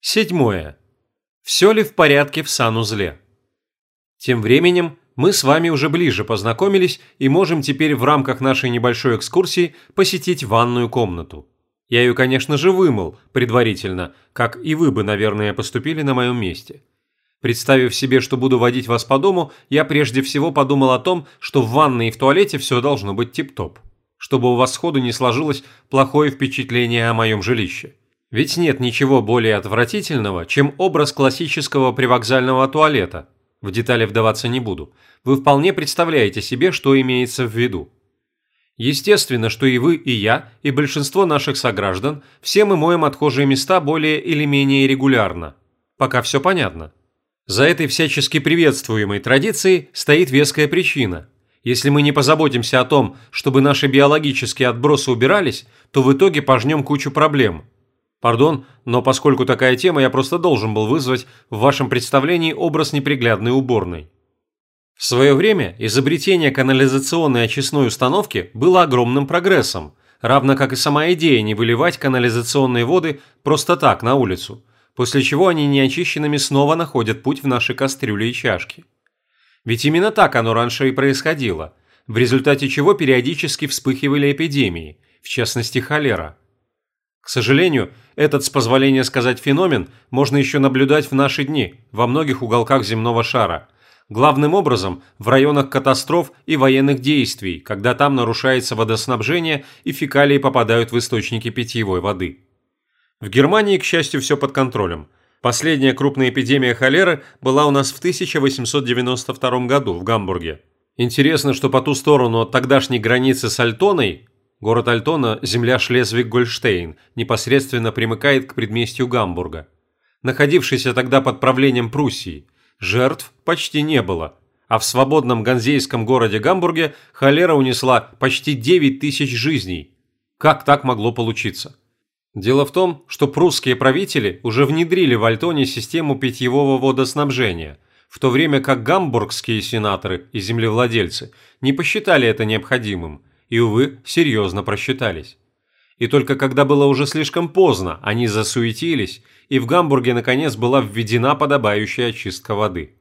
Седьмое. Все ли в порядке в санузле? Тем временем мы с вами уже ближе познакомились и можем теперь в рамках нашей небольшой экскурсии посетить ванную комнату. Я ее, конечно же, вымыл предварительно, как и вы бы, наверное, поступили на моем месте. Представив себе, что буду водить вас по дому, я прежде всего подумал о том, что в ванной и в туалете все должно быть тип-топ, чтобы у вас сходу не сложилось плохое впечатление о моем жилище. Ведь нет ничего более отвратительного, чем образ классического привокзального туалета. В детали вдаваться не буду. Вы вполне представляете себе, что имеется в виду. Естественно, что и вы, и я, и большинство наших сограждан, все мы моем отхожие места более или менее регулярно. Пока все понятно. За этой всячески приветствуемой традицией стоит веская причина. Если мы не позаботимся о том, чтобы наши биологические отбросы убирались, то в итоге пожнем кучу проблем – Пардон, но поскольку такая тема, я просто должен был вызвать в вашем представлении образ неприглядной уборной. В свое время изобретение канализационной очистной установки было огромным прогрессом, равно как и сама идея не выливать канализационные воды просто так на улицу, после чего они неочищенными снова находят путь в наши кастрюли и чашки. Ведь именно так оно раньше и происходило, в результате чего периодически вспыхивали эпидемии, в частности холера – к сожалению, этот, с позволения сказать, феномен можно еще наблюдать в наши дни во многих уголках земного шара. Главным образом в районах катастроф и военных действий, когда там нарушается водоснабжение и фекалии попадают в источники питьевой воды. В Германии, к счастью, все под контролем. Последняя крупная эпидемия холеры была у нас в 1892 году в Гамбурге. Интересно, что по ту сторону от тогдашней границы с Альтоной Город Альтона, земля Шлезвиг-Гольштейн, непосредственно примыкает к предместью Гамбурга. Находившийся тогда под правлением Пруссии, жертв почти не было, а в свободном ганзейском городе Гамбурге холера унесла почти 9 тысяч жизней. Как так могло получиться? Дело в том, что прусские правители уже внедрили в Альтоне систему питьевого водоснабжения, в то время как гамбургские сенаторы и землевладельцы не посчитали это необходимым – и, увы, серьезно просчитались. И только когда было уже слишком поздно, они засуетились, и в Гамбурге наконец была введена подобающая очистка воды.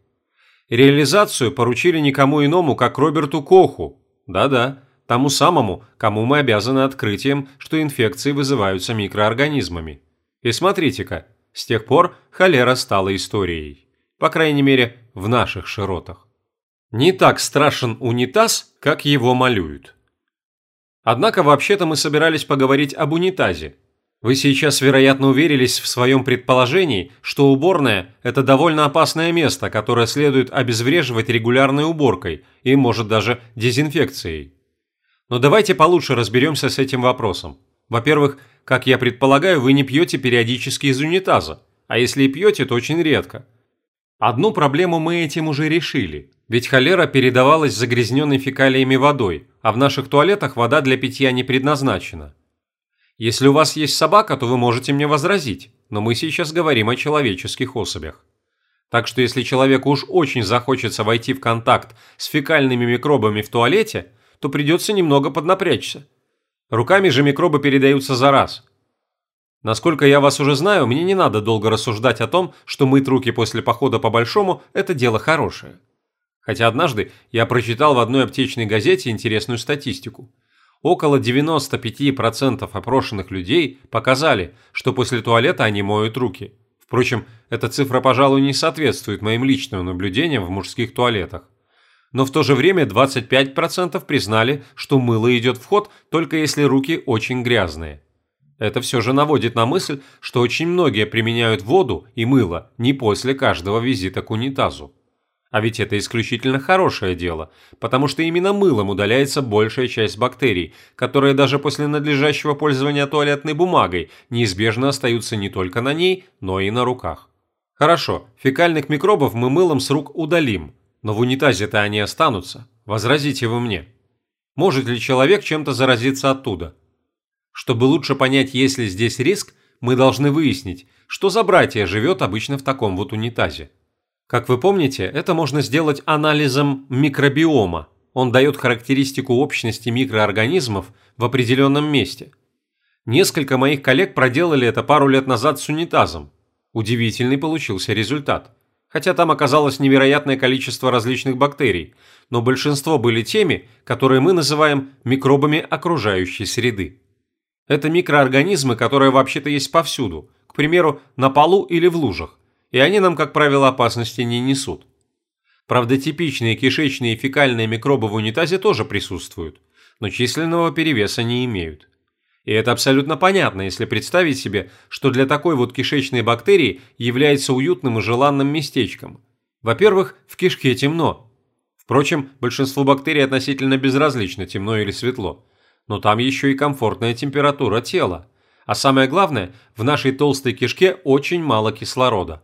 Реализацию поручили никому иному, как Роберту Коху. Да-да, тому самому, кому мы обязаны открытием, что инфекции вызываются микроорганизмами. И смотрите-ка, с тех пор холера стала историей. По крайней мере, в наших широтах. Не так страшен унитаз, как его малюют. Однако вообще-то мы собирались поговорить об унитазе. Вы сейчас, вероятно, уверились в своем предположении, что уборная – это довольно опасное место, которое следует обезвреживать регулярной уборкой и, может, даже дезинфекцией. Но давайте получше разберемся с этим вопросом. Во-первых, как я предполагаю, вы не пьете периодически из унитаза, а если и пьете, то очень редко. Одну проблему мы этим уже решили – ведь холера передавалась загрязненной фекалиями водой, а в наших туалетах вода для питья не предназначена. Если у вас есть собака, то вы можете мне возразить, но мы сейчас говорим о человеческих особях. Так что если человеку уж очень захочется войти в контакт с фекальными микробами в туалете, то придется немного поднапрячься. Руками же микробы передаются за раз. Насколько я вас уже знаю, мне не надо долго рассуждать о том, что мыть руки после похода по большому – это дело хорошее. Хотя однажды я прочитал в одной аптечной газете интересную статистику. Около 95% опрошенных людей показали, что после туалета они моют руки. Впрочем, эта цифра, пожалуй, не соответствует моим личным наблюдениям в мужских туалетах. Но в то же время 25% признали, что мыло идет в ход только если руки очень грязные. Это все же наводит на мысль, что очень многие применяют воду и мыло не после каждого визита к унитазу. А ведь это исключительно хорошее дело, потому что именно мылом удаляется большая часть бактерий, которые даже после надлежащего пользования туалетной бумагой неизбежно остаются не только на ней, но и на руках. Хорошо, фекальных микробов мы мылом с рук удалим, но в унитазе-то они останутся. Возразите вы мне. Может ли человек чем-то заразиться оттуда? Чтобы лучше понять, есть ли здесь риск, мы должны выяснить, что за братья живет обычно в таком вот унитазе. Как вы помните, это можно сделать анализом микробиома. Он дает характеристику общности микроорганизмов в определенном месте. Несколько моих коллег проделали это пару лет назад с унитазом. Удивительный получился результат. Хотя там оказалось невероятное количество различных бактерий, но большинство были теми, которые мы называем микробами окружающей среды. Это микроорганизмы, которые вообще-то есть повсюду, к примеру, на полу или в лужах, и они нам, как правило, опасности не несут. Правда, типичные кишечные и фекальные микробы в унитазе тоже присутствуют, но численного перевеса не имеют. И это абсолютно понятно, если представить себе, что для такой вот кишечной бактерии является уютным и желанным местечком. Во-первых, в кишке темно. Впрочем, большинству бактерий относительно безразлично, темно или светло. Но там еще и комфортная температура тела. А самое главное, в нашей толстой кишке очень мало кислорода.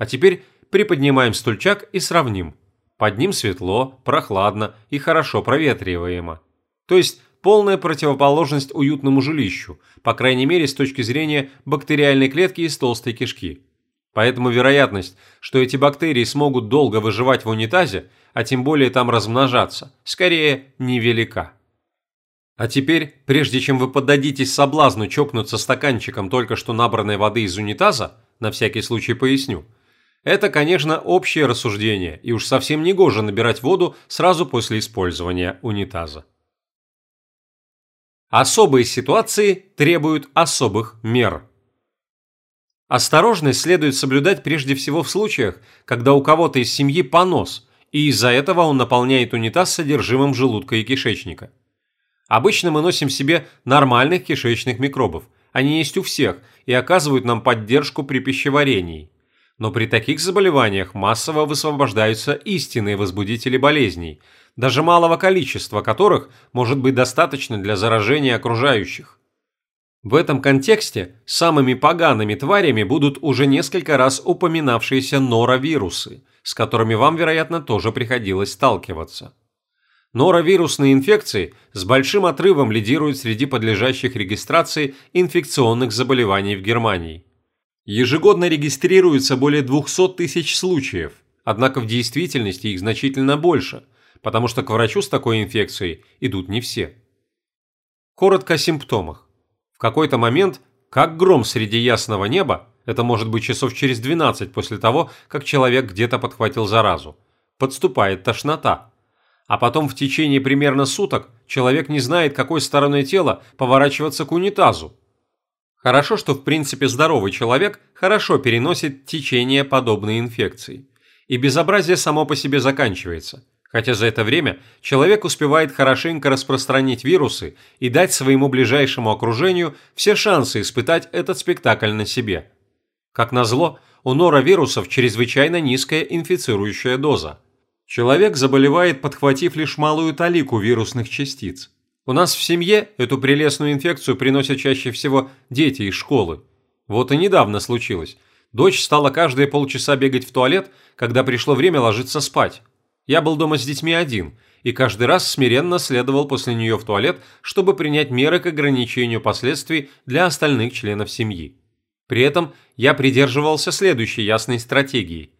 А теперь приподнимаем стульчак и сравним. Под ним светло, прохладно и хорошо проветриваемо. То есть полная противоположность уютному жилищу, по крайней мере с точки зрения бактериальной клетки из толстой кишки. Поэтому вероятность, что эти бактерии смогут долго выживать в унитазе, а тем более там размножаться, скорее невелика. А теперь, прежде чем вы поддадитесь соблазну чокнуться стаканчиком только что набранной воды из унитаза, на всякий случай поясню, это, конечно, общее рассуждение, и уж совсем не гоже набирать воду сразу после использования унитаза. Особые ситуации требуют особых мер. Осторожность следует соблюдать прежде всего в случаях, когда у кого-то из семьи понос, и из-за этого он наполняет унитаз содержимым желудка и кишечника. Обычно мы носим себе нормальных кишечных микробов, они есть у всех и оказывают нам поддержку при пищеварении. Но при таких заболеваниях массово высвобождаются истинные возбудители болезней – даже малого количества которых может быть достаточно для заражения окружающих. В этом контексте самыми погаными тварями будут уже несколько раз упоминавшиеся норовирусы, с которыми вам, вероятно, тоже приходилось сталкиваться. Норовирусные инфекции с большим отрывом лидируют среди подлежащих регистрации инфекционных заболеваний в Германии. Ежегодно регистрируется более 200 тысяч случаев, однако в действительности их значительно больше – потому что к врачу с такой инфекцией идут не все. Коротко о симптомах. В какой-то момент, как гром среди ясного неба, это может быть часов через 12 после того, как человек где-то подхватил заразу, подступает тошнота. А потом в течение примерно суток человек не знает, какой стороной тела поворачиваться к унитазу. Хорошо, что в принципе здоровый человек хорошо переносит течение подобной инфекции. И безобразие само по себе заканчивается – Хотя за это время человек успевает хорошенько распространить вирусы и дать своему ближайшему окружению все шансы испытать этот спектакль на себе. Как назло, у норовирусов чрезвычайно низкая инфицирующая доза. Человек заболевает, подхватив лишь малую талику вирусных частиц. У нас в семье эту прелестную инфекцию приносят чаще всего дети из школы. Вот и недавно случилось. Дочь стала каждые полчаса бегать в туалет, когда пришло время ложиться спать. Я был дома с детьми один, и каждый раз смиренно следовал после нее в туалет, чтобы принять меры к ограничению последствий для остальных членов семьи. При этом я придерживался следующей ясной стратегии.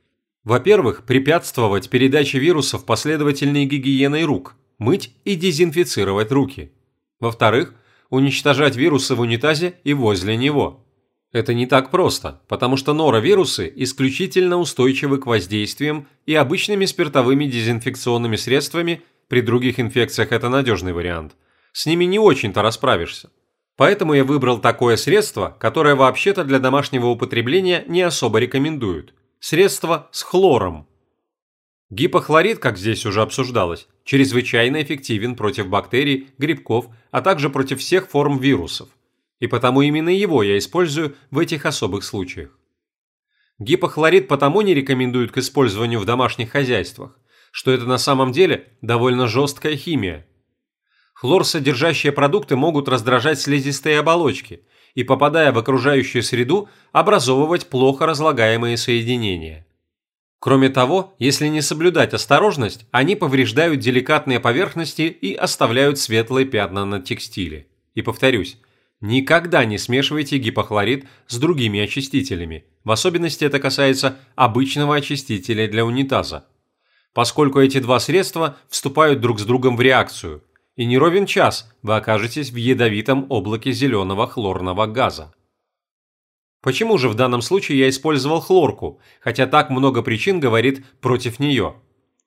Во-первых, препятствовать передаче вирусов последовательной гигиеной рук, мыть и дезинфицировать руки. Во-вторых, уничтожать вирусы в унитазе и возле него. Это не так просто, потому что норовирусы исключительно устойчивы к воздействиям и обычными спиртовыми дезинфекционными средствами, при других инфекциях это надежный вариант. С ними не очень-то расправишься. Поэтому я выбрал такое средство, которое вообще-то для домашнего употребления не особо рекомендуют. Средство с хлором. Гипохлорид, как здесь уже обсуждалось, чрезвычайно эффективен против бактерий, грибков, а также против всех форм вирусов и потому именно его я использую в этих особых случаях. Гипохлорид потому не рекомендуют к использованию в домашних хозяйствах, что это на самом деле довольно жесткая химия. Хлор содержащие продукты могут раздражать слизистые оболочки и, попадая в окружающую среду, образовывать плохо разлагаемые соединения. Кроме того, если не соблюдать осторожность, они повреждают деликатные поверхности и оставляют светлые пятна на текстиле. И повторюсь, Никогда не смешивайте гипохлорид с другими очистителями, в особенности это касается обычного очистителя для унитаза. Поскольку эти два средства вступают друг с другом в реакцию, и не ровен час вы окажетесь в ядовитом облаке зеленого хлорного газа. Почему же в данном случае я использовал хлорку, хотя так много причин говорит против нее?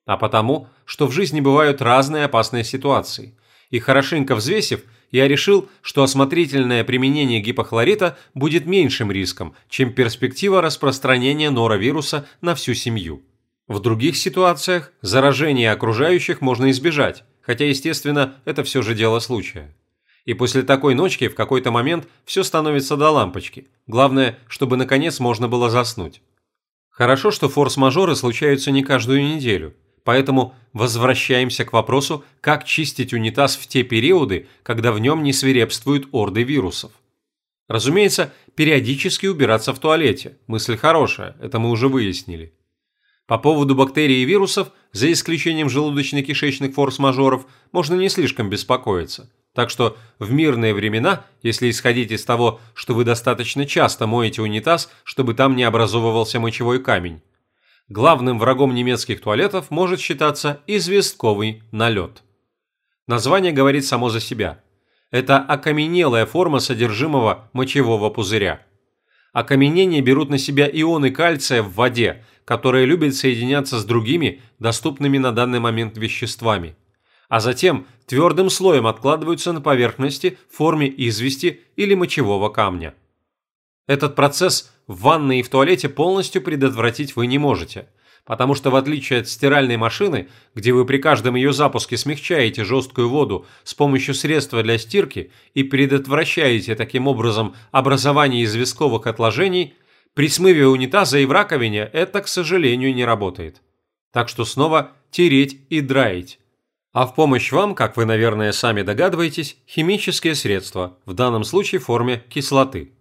А потому, что в жизни бывают разные опасные ситуации. И хорошенько взвесив, я решил, что осмотрительное применение гипохлорита будет меньшим риском, чем перспектива распространения норовируса на всю семью. В других ситуациях заражение окружающих можно избежать, хотя, естественно, это все же дело случая. И после такой ночки в какой-то момент все становится до лампочки. Главное, чтобы наконец можно было заснуть. Хорошо, что форс-мажоры случаются не каждую неделю, поэтому возвращаемся к вопросу, как чистить унитаз в те периоды, когда в нем не свирепствуют орды вирусов. Разумеется, периодически убираться в туалете. Мысль хорошая, это мы уже выяснили. По поводу бактерий и вирусов, за исключением желудочно-кишечных форс-мажоров, можно не слишком беспокоиться. Так что в мирные времена, если исходить из того, что вы достаточно часто моете унитаз, чтобы там не образовывался мочевой камень, главным врагом немецких туалетов может считаться известковый налет. Название говорит само за себя. Это окаменелая форма содержимого мочевого пузыря. Окаменение берут на себя ионы кальция в воде, которые любят соединяться с другими, доступными на данный момент веществами – а затем твердым слоем откладываются на поверхности в форме извести или мочевого камня. Этот процесс в ванной и в туалете полностью предотвратить вы не можете, потому что в отличие от стиральной машины, где вы при каждом ее запуске смягчаете жесткую воду с помощью средства для стирки и предотвращаете таким образом образование известковых отложений, при смыве унитаза и в раковине это, к сожалению, не работает. Так что снова тереть и драить. А в помощь вам, как вы, наверное, сами догадываетесь, химические средства, в данном случае в форме кислоты.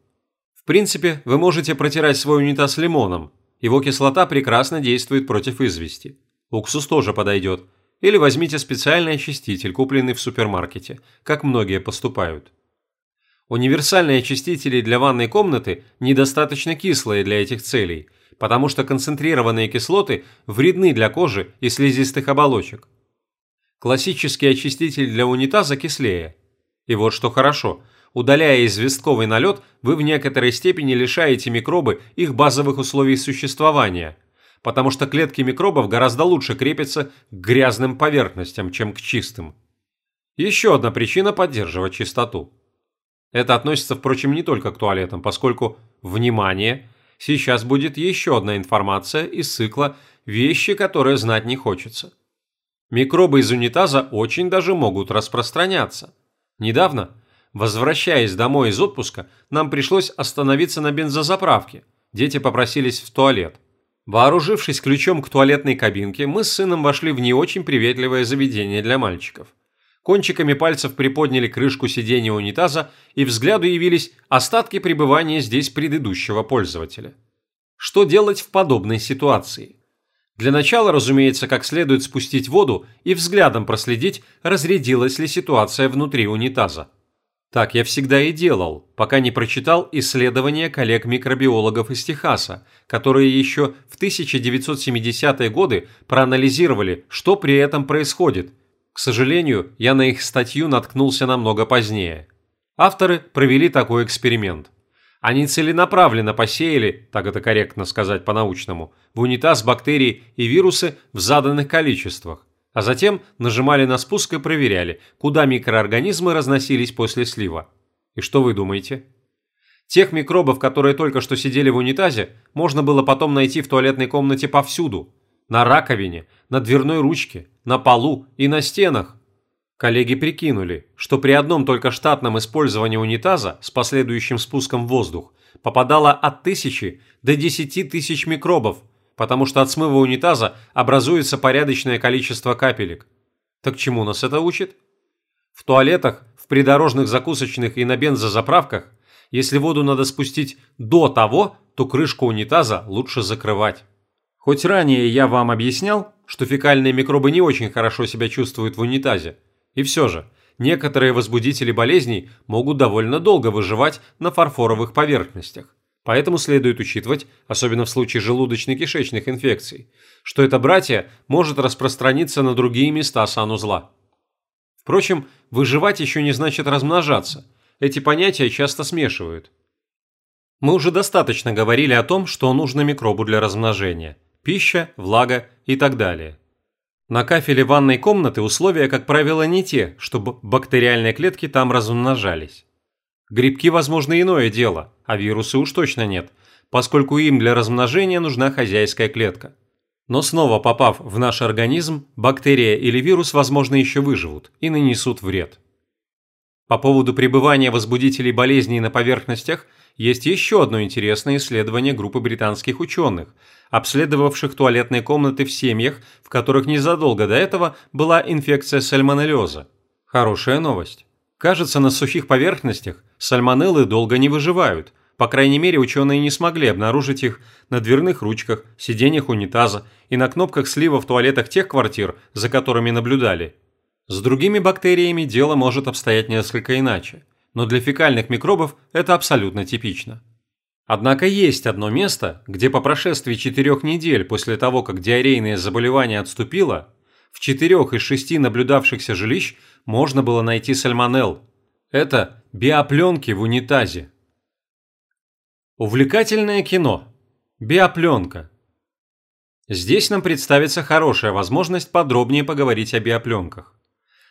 В принципе, вы можете протирать свой унитаз лимоном. Его кислота прекрасно действует против извести. Уксус тоже подойдет. Или возьмите специальный очиститель, купленный в супермаркете, как многие поступают. Универсальные очистители для ванной комнаты недостаточно кислые для этих целей, потому что концентрированные кислоты вредны для кожи и слизистых оболочек. Классический очиститель для унитаза кислее. И вот что хорошо. Удаляя известковый налет, вы в некоторой степени лишаете микробы их базовых условий существования, потому что клетки микробов гораздо лучше крепятся к грязным поверхностям, чем к чистым. Еще одна причина поддерживать чистоту. Это относится, впрочем, не только к туалетам, поскольку, внимание, сейчас будет еще одна информация из цикла «Вещи, которые знать не хочется». Микробы из унитаза очень даже могут распространяться. Недавно, возвращаясь домой из отпуска, нам пришлось остановиться на бензозаправке. Дети попросились в туалет. Вооружившись ключом к туалетной кабинке, мы с сыном вошли в не очень приветливое заведение для мальчиков. Кончиками пальцев приподняли крышку сиденья унитаза, и взгляду явились остатки пребывания здесь предыдущего пользователя. Что делать в подобной ситуации? Для начала, разумеется, как следует спустить воду и взглядом проследить, разрядилась ли ситуация внутри унитаза. Так я всегда и делал, пока не прочитал исследования коллег-микробиологов из Техаса, которые еще в 1970-е годы проанализировали, что при этом происходит. К сожалению, я на их статью наткнулся намного позднее. Авторы провели такой эксперимент. Они целенаправленно посеяли, так это корректно сказать по-научному, в унитаз бактерии и вирусы в заданных количествах, а затем нажимали на спуск и проверяли, куда микроорганизмы разносились после слива. И что вы думаете? Тех микробов, которые только что сидели в унитазе, можно было потом найти в туалетной комнате повсюду. На раковине, на дверной ручке, на полу и на стенах. Коллеги прикинули, что при одном только штатном использовании унитаза с последующим спуском в воздух попадало от тысячи до десяти тысяч микробов, потому что от смыва унитаза образуется порядочное количество капелек. Так чему нас это учит? В туалетах, в придорожных закусочных и на бензозаправках, если воду надо спустить до того, то крышку унитаза лучше закрывать. Хоть ранее я вам объяснял, что фекальные микробы не очень хорошо себя чувствуют в унитазе, и все же, некоторые возбудители болезней могут довольно долго выживать на фарфоровых поверхностях. Поэтому следует учитывать, особенно в случае желудочно-кишечных инфекций, что это братья может распространиться на другие места санузла. Впрочем, выживать еще не значит размножаться. Эти понятия часто смешивают. Мы уже достаточно говорили о том, что нужно микробу для размножения – пища, влага и так далее. На кафеле ванной комнаты условия, как правило, не те, чтобы бактериальные клетки там размножались. Грибки, возможно, иное дело, а вирусы уж точно нет, поскольку им для размножения нужна хозяйская клетка. Но снова попав в наш организм, бактерия или вирус, возможно, еще выживут и нанесут вред. По поводу пребывания возбудителей болезней на поверхностях – есть еще одно интересное исследование группы британских ученых, обследовавших туалетные комнаты в семьях, в которых незадолго до этого была инфекция сальмонеллеза. Хорошая новость. Кажется, на сухих поверхностях сальмонеллы долго не выживают. По крайней мере, ученые не смогли обнаружить их на дверных ручках, сиденьях унитаза и на кнопках слива в туалетах тех квартир, за которыми наблюдали. С другими бактериями дело может обстоять несколько иначе но для фекальных микробов это абсолютно типично. Однако есть одно место, где по прошествии четырех недель после того, как диарейное заболевание отступило, в четырех из шести наблюдавшихся жилищ можно было найти сальмонелл. Это биопленки в унитазе. Увлекательное кино. Биопленка. Здесь нам представится хорошая возможность подробнее поговорить о биопленках.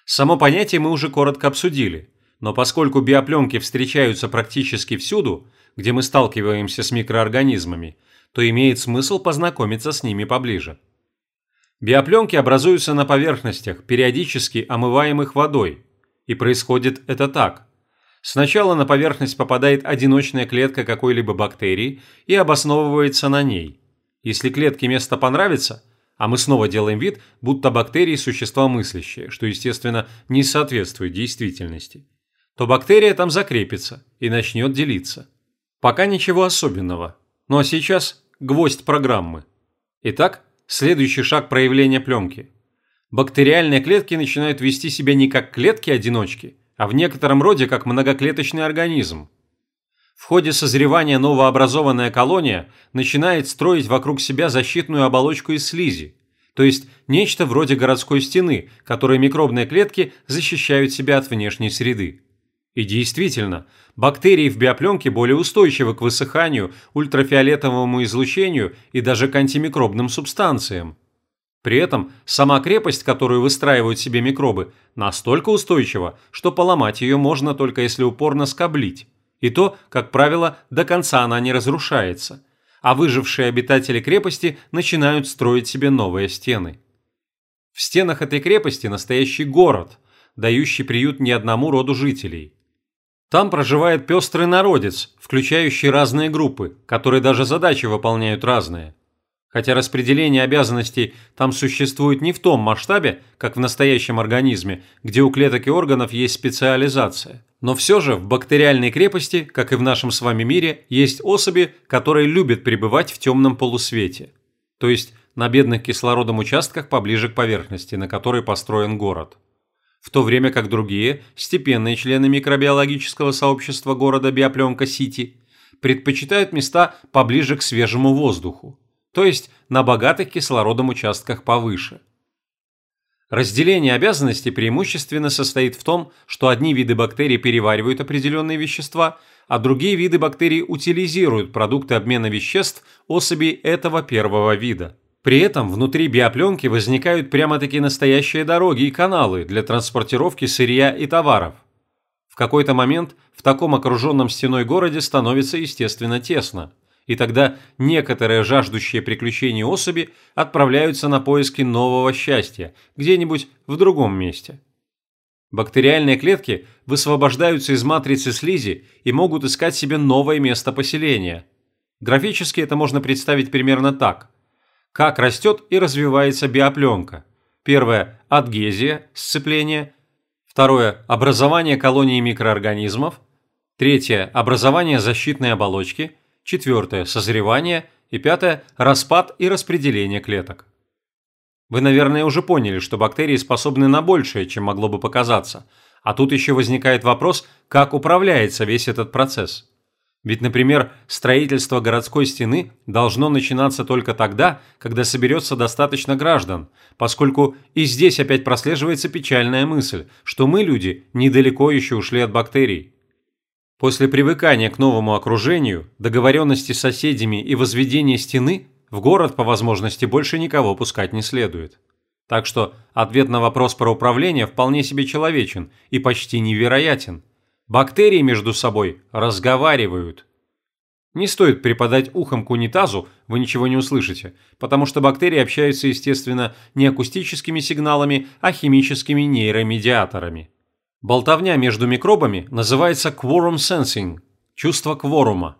Само понятие мы уже коротко обсудили – но поскольку биопленки встречаются практически всюду, где мы сталкиваемся с микроорганизмами, то имеет смысл познакомиться с ними поближе. Биопленки образуются на поверхностях, периодически омываемых водой. И происходит это так. Сначала на поверхность попадает одиночная клетка какой-либо бактерии и обосновывается на ней. Если клетке место понравится, а мы снова делаем вид, будто бактерии – существа мыслящие, что, естественно, не соответствует действительности – то бактерия там закрепится и начнет делиться. Пока ничего особенного. Ну а сейчас гвоздь программы. Итак, следующий шаг проявления пленки. Бактериальные клетки начинают вести себя не как клетки-одиночки, а в некотором роде как многоклеточный организм. В ходе созревания новообразованная колония начинает строить вокруг себя защитную оболочку из слизи, то есть нечто вроде городской стены, которой микробные клетки защищают себя от внешней среды. И действительно, бактерии в биопленке более устойчивы к высыханию, ультрафиолетовому излучению и даже к антимикробным субстанциям. При этом сама крепость, которую выстраивают себе микробы, настолько устойчива, что поломать ее можно только если упорно скоблить. И то, как правило, до конца она не разрушается. А выжившие обитатели крепости начинают строить себе новые стены. В стенах этой крепости настоящий город, дающий приют не одному роду жителей – там проживает пестрый народец, включающий разные группы, которые даже задачи выполняют разные. Хотя распределение обязанностей там существует не в том масштабе, как в настоящем организме, где у клеток и органов есть специализация. Но все же в бактериальной крепости, как и в нашем с вами мире, есть особи, которые любят пребывать в темном полусвете. То есть на бедных кислородом участках поближе к поверхности, на которой построен город в то время как другие, степенные члены микробиологического сообщества города Биопленка-Сити, предпочитают места поближе к свежему воздуху, то есть на богатых кислородом участках повыше. Разделение обязанностей преимущественно состоит в том, что одни виды бактерий переваривают определенные вещества, а другие виды бактерий утилизируют продукты обмена веществ особей этого первого вида. При этом внутри биопленки возникают прямо-таки настоящие дороги и каналы для транспортировки сырья и товаров. В какой-то момент в таком окруженном стеной городе становится естественно тесно, и тогда некоторые жаждущие приключений особи отправляются на поиски нового счастья где-нибудь в другом месте. Бактериальные клетки высвобождаются из матрицы слизи и могут искать себе новое место поселения. Графически это можно представить примерно так – как растет и развивается биопленка. Первое – адгезия, сцепление. Второе – образование колонии микроорганизмов. Третье – образование защитной оболочки. Четвертое – созревание. И пятое – распад и распределение клеток. Вы, наверное, уже поняли, что бактерии способны на большее, чем могло бы показаться. А тут еще возникает вопрос, как управляется весь этот процесс. Ведь, например, строительство городской стены должно начинаться только тогда, когда соберется достаточно граждан, поскольку и здесь опять прослеживается печальная мысль, что мы, люди, недалеко еще ушли от бактерий. После привыкания к новому окружению, договоренности с соседями и возведения стены, в город по возможности больше никого пускать не следует. Так что ответ на вопрос про управление вполне себе человечен и почти невероятен. Бактерии между собой разговаривают. Не стоит припадать ухом к унитазу, вы ничего не услышите, потому что бактерии общаются, естественно, не акустическими сигналами, а химическими нейромедиаторами. Болтовня между микробами называется quorum sensing – чувство кворума.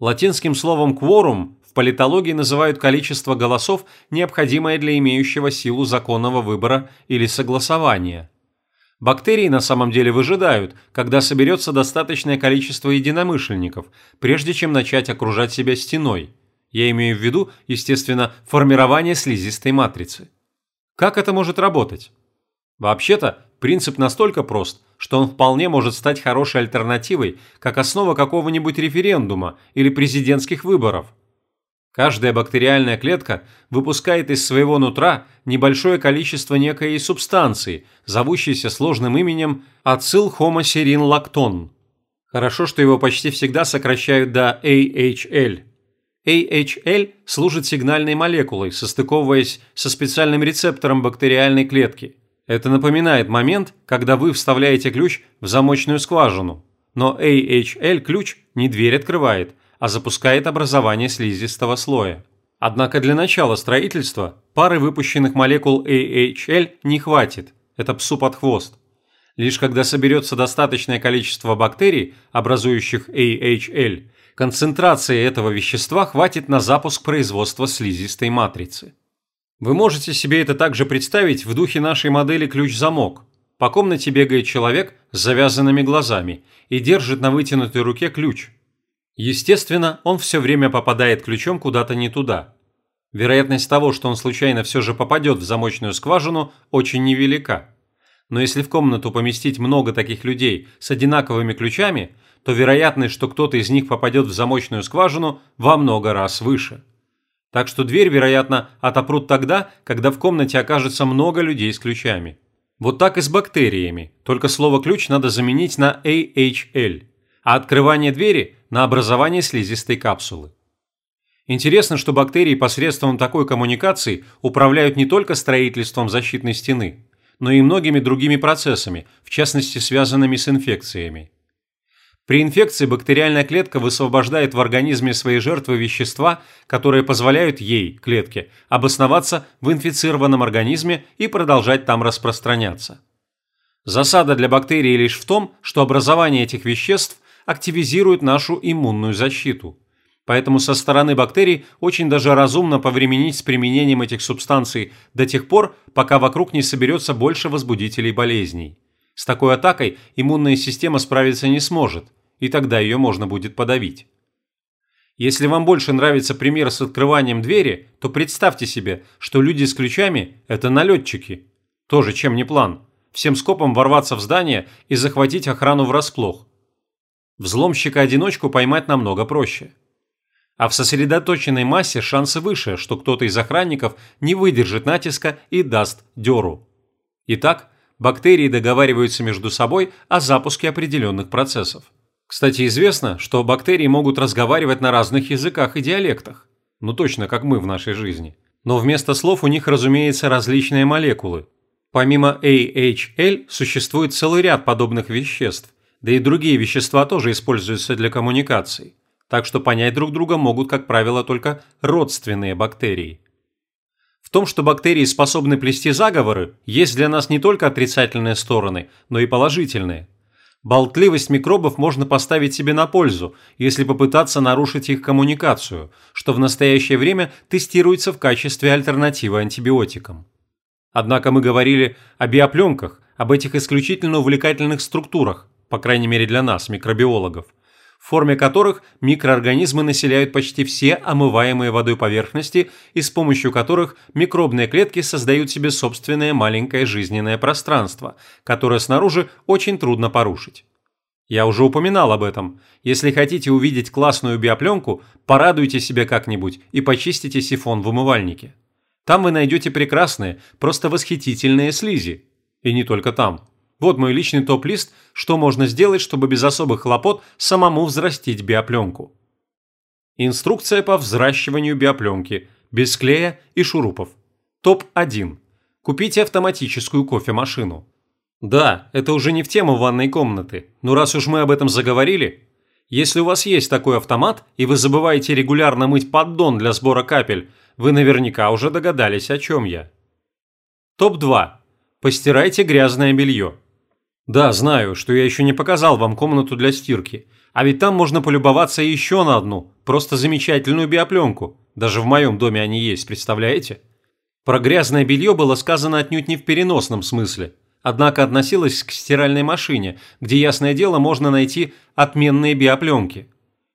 Латинским словом quorum в политологии называют количество голосов, необходимое для имеющего силу законного выбора или согласования. Бактерии на самом деле выжидают, когда соберется достаточное количество единомышленников, прежде чем начать окружать себя стеной. Я имею в виду, естественно, формирование слизистой матрицы. Как это может работать? Вообще-то, принцип настолько прост, что он вполне может стать хорошей альтернативой, как основа какого-нибудь референдума или президентских выборов. Каждая бактериальная клетка выпускает из своего нутра небольшое количество некой субстанции, зовущейся сложным именем ацилхомосерин-лактон. Хорошо, что его почти всегда сокращают до AHL. AHL служит сигнальной молекулой, состыковываясь со специальным рецептором бактериальной клетки – это напоминает момент, когда вы вставляете ключ в замочную скважину, но AHL ключ не дверь открывает, а запускает образование слизистого слоя. Однако для начала строительства пары выпущенных молекул AHL не хватит, это псу под хвост. Лишь когда соберется достаточное количество бактерий, образующих AHL, концентрации этого вещества хватит на запуск производства слизистой матрицы. Вы можете себе это также представить в духе нашей модели ключ-замок. По комнате бегает человек с завязанными глазами и держит на вытянутой руке ключ. Естественно, он все время попадает ключом куда-то не туда. Вероятность того, что он случайно все же попадет в замочную скважину, очень невелика. Но если в комнату поместить много таких людей с одинаковыми ключами, то вероятность, что кто-то из них попадет в замочную скважину, во много раз выше. Так что дверь, вероятно, отопрут тогда, когда в комнате окажется много людей с ключами. Вот так и с бактериями, только слово «ключ» надо заменить на AHL, а открывание двери – на образование слизистой капсулы. Интересно, что бактерии посредством такой коммуникации управляют не только строительством защитной стены, но и многими другими процессами, в частности связанными с инфекциями. При инфекции бактериальная клетка высвобождает в организме своей жертвы вещества, которые позволяют ей, клетке, обосноваться в инфицированном организме и продолжать там распространяться. Засада для бактерий лишь в том, что образование этих веществ активизирует нашу иммунную защиту. Поэтому со стороны бактерий очень даже разумно повременить с применением этих субстанций до тех пор, пока вокруг не соберется больше возбудителей болезней. С такой атакой иммунная система справиться не сможет, и тогда ее можно будет подавить. Если вам больше нравится пример с открыванием двери, то представьте себе, что люди с ключами – это налетчики. Тоже чем не план. Всем скопом ворваться в здание и захватить охрану врасплох. Взломщика-одиночку поймать намного проще. А в сосредоточенной массе шансы выше, что кто-то из охранников не выдержит натиска и даст дёру. Итак, бактерии договариваются между собой о запуске определенных процессов. Кстати, известно, что бактерии могут разговаривать на разных языках и диалектах. Ну точно, как мы в нашей жизни. Но вместо слов у них, разумеется, различные молекулы. Помимо AHL существует целый ряд подобных веществ, да и другие вещества тоже используются для коммуникаций. Так что понять друг друга могут, как правило, только родственные бактерии том, что бактерии способны плести заговоры, есть для нас не только отрицательные стороны, но и положительные. Болтливость микробов можно поставить себе на пользу, если попытаться нарушить их коммуникацию, что в настоящее время тестируется в качестве альтернативы антибиотикам. Однако мы говорили о биопленках, об этих исключительно увлекательных структурах, по крайней мере для нас, микробиологов – в форме которых микроорганизмы населяют почти все омываемые водой поверхности и с помощью которых микробные клетки создают себе собственное маленькое жизненное пространство, которое снаружи очень трудно порушить. Я уже упоминал об этом. Если хотите увидеть классную биопленку, порадуйте себе как-нибудь и почистите сифон в умывальнике. Там вы найдете прекрасные, просто восхитительные слизи. И не только там. Вот мой личный топ-лист, что можно сделать, чтобы без особых хлопот самому взрастить биопленку. Инструкция по взращиванию биопленки, без клея и шурупов. Топ-1. Купите автоматическую кофемашину. Да, это уже не в тему ванной комнаты, но раз уж мы об этом заговорили, если у вас есть такой автомат и вы забываете регулярно мыть поддон для сбора капель, вы наверняка уже догадались, о чем я. Топ-2. Постирайте грязное белье. Да, знаю, что я еще не показал вам комнату для стирки, а ведь там можно полюбоваться еще на одну, просто замечательную биопленку. Даже в моем доме они есть, представляете? Про грязное белье было сказано отнюдь не в переносном смысле, однако относилось к стиральной машине, где, ясное дело, можно найти отменные биопленки.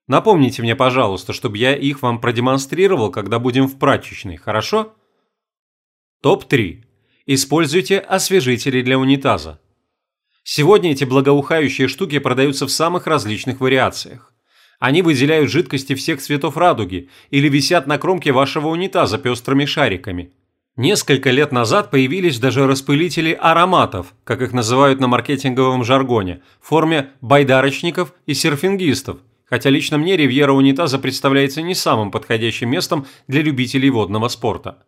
Напомните мне, пожалуйста, чтобы я их вам продемонстрировал, когда будем в прачечной, хорошо? Топ-3. Используйте освежители для унитаза. Сегодня эти благоухающие штуки продаются в самых различных вариациях. Они выделяют жидкости всех цветов радуги или висят на кромке вашего унитаза пестрыми шариками. Несколько лет назад появились даже распылители ароматов, как их называют на маркетинговом жаргоне, в форме байдарочников и серфингистов, хотя лично мне ривьера унитаза представляется не самым подходящим местом для любителей водного спорта.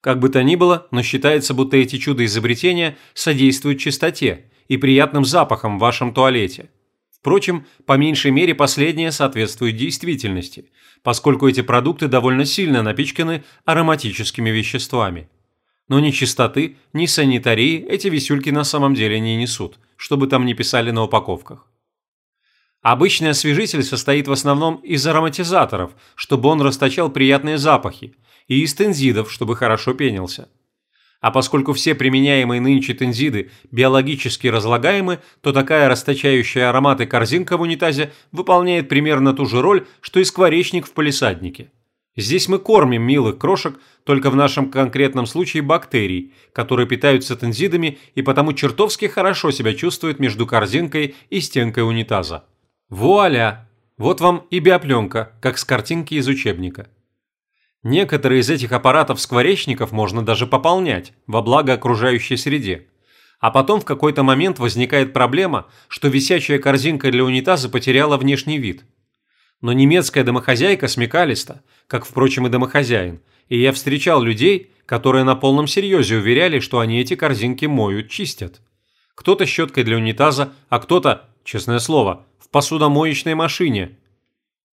Как бы то ни было, но считается, будто эти чудо-изобретения содействуют чистоте и приятным запахом в вашем туалете. Впрочем, по меньшей мере последнее соответствует действительности, поскольку эти продукты довольно сильно напичканы ароматическими веществами. Но ни чистоты, ни санитарии эти висюльки на самом деле не несут, что бы там ни писали на упаковках. Обычный освежитель состоит в основном из ароматизаторов, чтобы он расточал приятные запахи, и из тензидов, чтобы хорошо пенился. А поскольку все применяемые нынче тензиды биологически разлагаемы, то такая расточающая ароматы корзинка в унитазе выполняет примерно ту же роль, что и скворечник в палисаднике. Здесь мы кормим милых крошек, только в нашем конкретном случае бактерий, которые питаются тензидами и потому чертовски хорошо себя чувствуют между корзинкой и стенкой унитаза. Вуаля! Вот вам и биопленка, как с картинки из учебника. Некоторые из этих аппаратов-скворечников можно даже пополнять во благо окружающей среде. А потом в какой-то момент возникает проблема, что висячая корзинка для унитаза потеряла внешний вид. Но немецкая домохозяйка смекалиста, как, впрочем, и домохозяин, и я встречал людей, которые на полном серьезе уверяли, что они эти корзинки моют, чистят. Кто-то щеткой для унитаза, а кто-то, честное слово, в посудомоечной машине.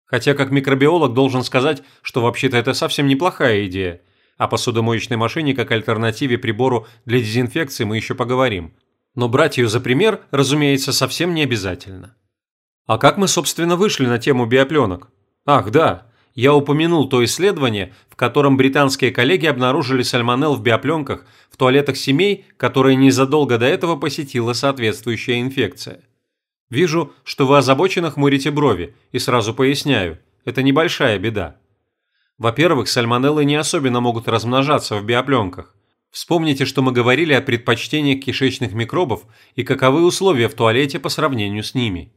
Хотя как микробиолог должен сказать, что вообще-то это совсем неплохая идея. О посудомоечной машине как альтернативе прибору для дезинфекции мы еще поговорим. Но брать ее за пример, разумеется, совсем не обязательно. А как мы, собственно, вышли на тему биопленок? Ах, да, я упомянул то исследование, в котором британские коллеги обнаружили сальмонелл в биопленках в туалетах семей, которые незадолго до этого посетила соответствующая инфекция. Вижу, что вы озабоченно хмурите брови, и сразу поясняю, это небольшая беда. Во-первых, сальмонеллы не особенно могут размножаться в биопленках. Вспомните, что мы говорили о предпочтениях кишечных микробов и каковы условия в туалете по сравнению с ними.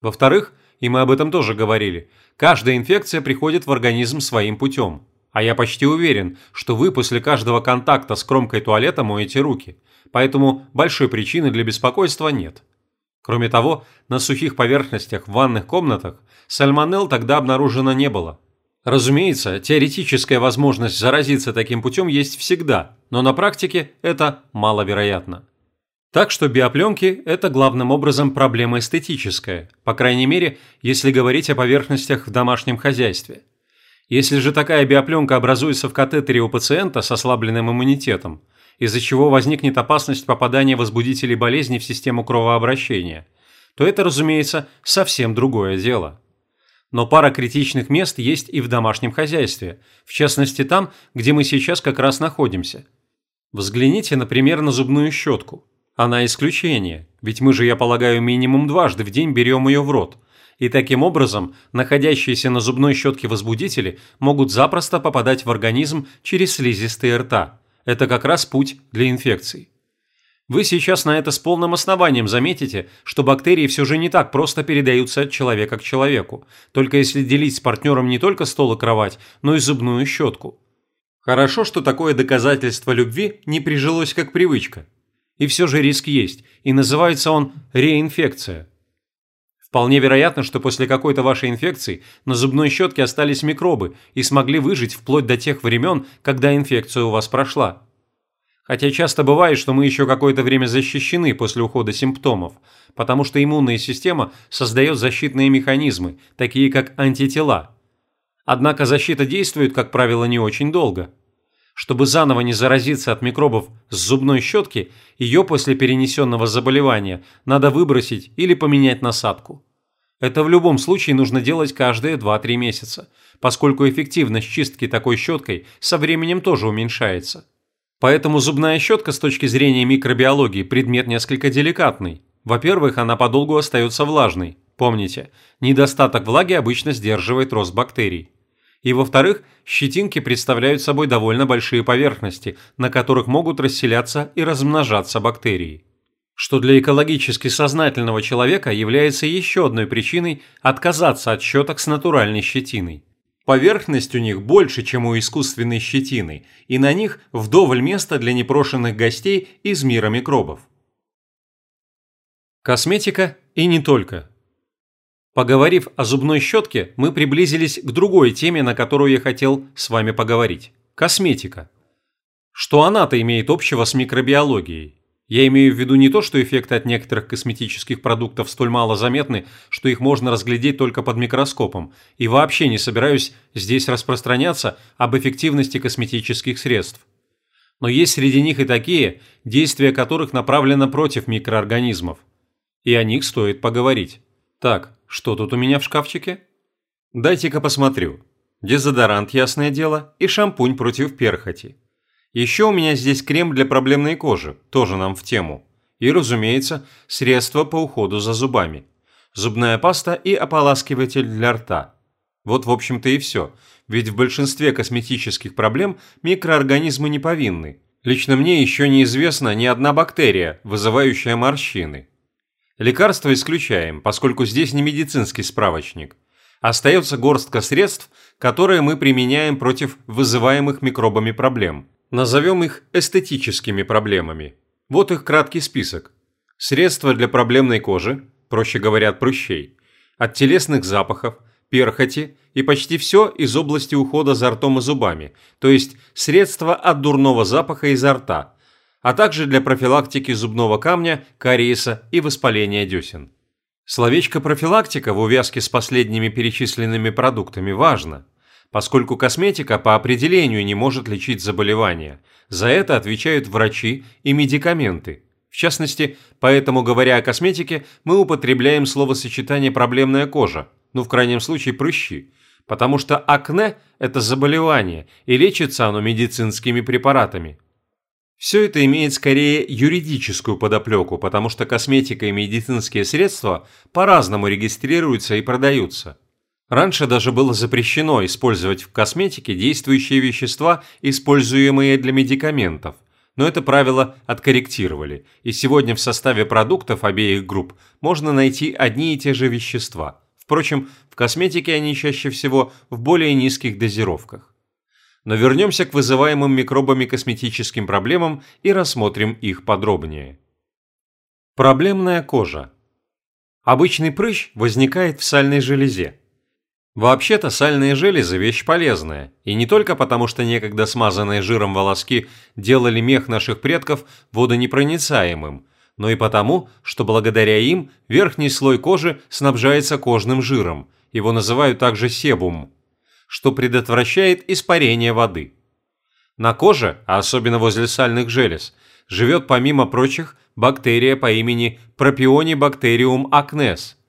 Во-вторых, и мы об этом тоже говорили, каждая инфекция приходит в организм своим путем. А я почти уверен, что вы после каждого контакта с кромкой туалета моете руки, поэтому большой причины для беспокойства нет. Кроме того, на сухих поверхностях в ванных комнатах сальмонелл тогда обнаружено не было. Разумеется, теоретическая возможность заразиться таким путем есть всегда, но на практике это маловероятно. Так что биопленки – это главным образом проблема эстетическая, по крайней мере, если говорить о поверхностях в домашнем хозяйстве. Если же такая биопленка образуется в катетере у пациента с ослабленным иммунитетом – из-за чего возникнет опасность попадания возбудителей болезни в систему кровообращения, то это, разумеется, совсем другое дело. Но пара критичных мест есть и в домашнем хозяйстве, в частности там, где мы сейчас как раз находимся. Взгляните, например, на зубную щетку. Она исключение, ведь мы же, я полагаю, минимум дважды в день берем ее в рот. И таким образом, находящиеся на зубной щетке возбудители могут запросто попадать в организм через слизистые рта это как раз путь для инфекций. Вы сейчас на это с полным основанием заметите, что бактерии все же не так просто передаются от человека к человеку, только если делить с партнером не только стол и кровать, но и зубную щетку. Хорошо, что такое доказательство любви не прижилось как привычка. И все же риск есть, и называется он реинфекция. Вполне вероятно, что после какой-то вашей инфекции на зубной щетке остались микробы и смогли выжить вплоть до тех времен, когда инфекция у вас прошла. Хотя часто бывает, что мы еще какое-то время защищены после ухода симптомов, потому что иммунная система создает защитные механизмы, такие как антитела. Однако защита действует, как правило, не очень долго. Чтобы заново не заразиться от микробов с зубной щетки, ее после перенесенного заболевания надо выбросить или поменять насадку. Это в любом случае нужно делать каждые 2-3 месяца, поскольку эффективность чистки такой щеткой со временем тоже уменьшается. Поэтому зубная щетка с точки зрения микробиологии предмет несколько деликатный. Во-первых, она подолгу остается влажной. Помните, недостаток влаги обычно сдерживает рост бактерий. И во-вторых, щетинки представляют собой довольно большие поверхности, на которых могут расселяться и размножаться бактерии что для экологически сознательного человека является еще одной причиной отказаться от щеток с натуральной щетиной. Поверхность у них больше, чем у искусственной щетины, и на них вдоволь места для непрошенных гостей из мира микробов. Косметика и не только. Поговорив о зубной щетке, мы приблизились к другой теме, на которую я хотел с вами поговорить – косметика. Что она-то имеет общего с микробиологией? Я имею в виду не то, что эффекты от некоторых косметических продуктов столь мало заметны, что их можно разглядеть только под микроскопом, и вообще не собираюсь здесь распространяться об эффективности косметических средств. Но есть среди них и такие, действия которых направлено против микроорганизмов. И о них стоит поговорить. Так, что тут у меня в шкафчике? Дайте-ка посмотрю. Дезодорант, ясное дело, и шампунь против перхоти. Еще у меня здесь крем для проблемной кожи, тоже нам в тему. И, разумеется, средства по уходу за зубами. Зубная паста и ополаскиватель для рта. Вот, в общем-то, и все. Ведь в большинстве косметических проблем микроорганизмы не повинны. Лично мне еще неизвестна ни одна бактерия, вызывающая морщины. Лекарства исключаем, поскольку здесь не медицинский справочник. Остается горстка средств, которые мы применяем против вызываемых микробами проблем – Назовем их эстетическими проблемами. Вот их краткий список. Средства для проблемной кожи, проще говоря, от прыщей, от телесных запахов, перхоти и почти все из области ухода за ртом и зубами, то есть средства от дурного запаха изо рта, а также для профилактики зубного камня, кариеса и воспаления десен. Словечко «профилактика» в увязке с последними перечисленными продуктами важно – поскольку косметика по определению не может лечить заболевания. За это отвечают врачи и медикаменты. В частности, поэтому, говоря о косметике, мы употребляем словосочетание «проблемная кожа», ну, в крайнем случае, прыщи, потому что акне – это заболевание, и лечится оно медицинскими препаратами. Все это имеет скорее юридическую подоплеку, потому что косметика и медицинские средства по-разному регистрируются и продаются. Раньше даже было запрещено использовать в косметике действующие вещества, используемые для медикаментов. Но это правило откорректировали, и сегодня в составе продуктов обеих групп можно найти одни и те же вещества. Впрочем, в косметике они чаще всего в более низких дозировках. Но вернемся к вызываемым микробами косметическим проблемам и рассмотрим их подробнее. Проблемная кожа. Обычный прыщ возникает в сальной железе, Вообще-то сальные железы – вещь полезная, и не только потому, что некогда смазанные жиром волоски делали мех наших предков водонепроницаемым, но и потому, что благодаря им верхний слой кожи снабжается кожным жиром, его называют также себум, что предотвращает испарение воды. На коже, а особенно возле сальных желез, живет помимо прочих бактерия по имени Propionibacterium acnes –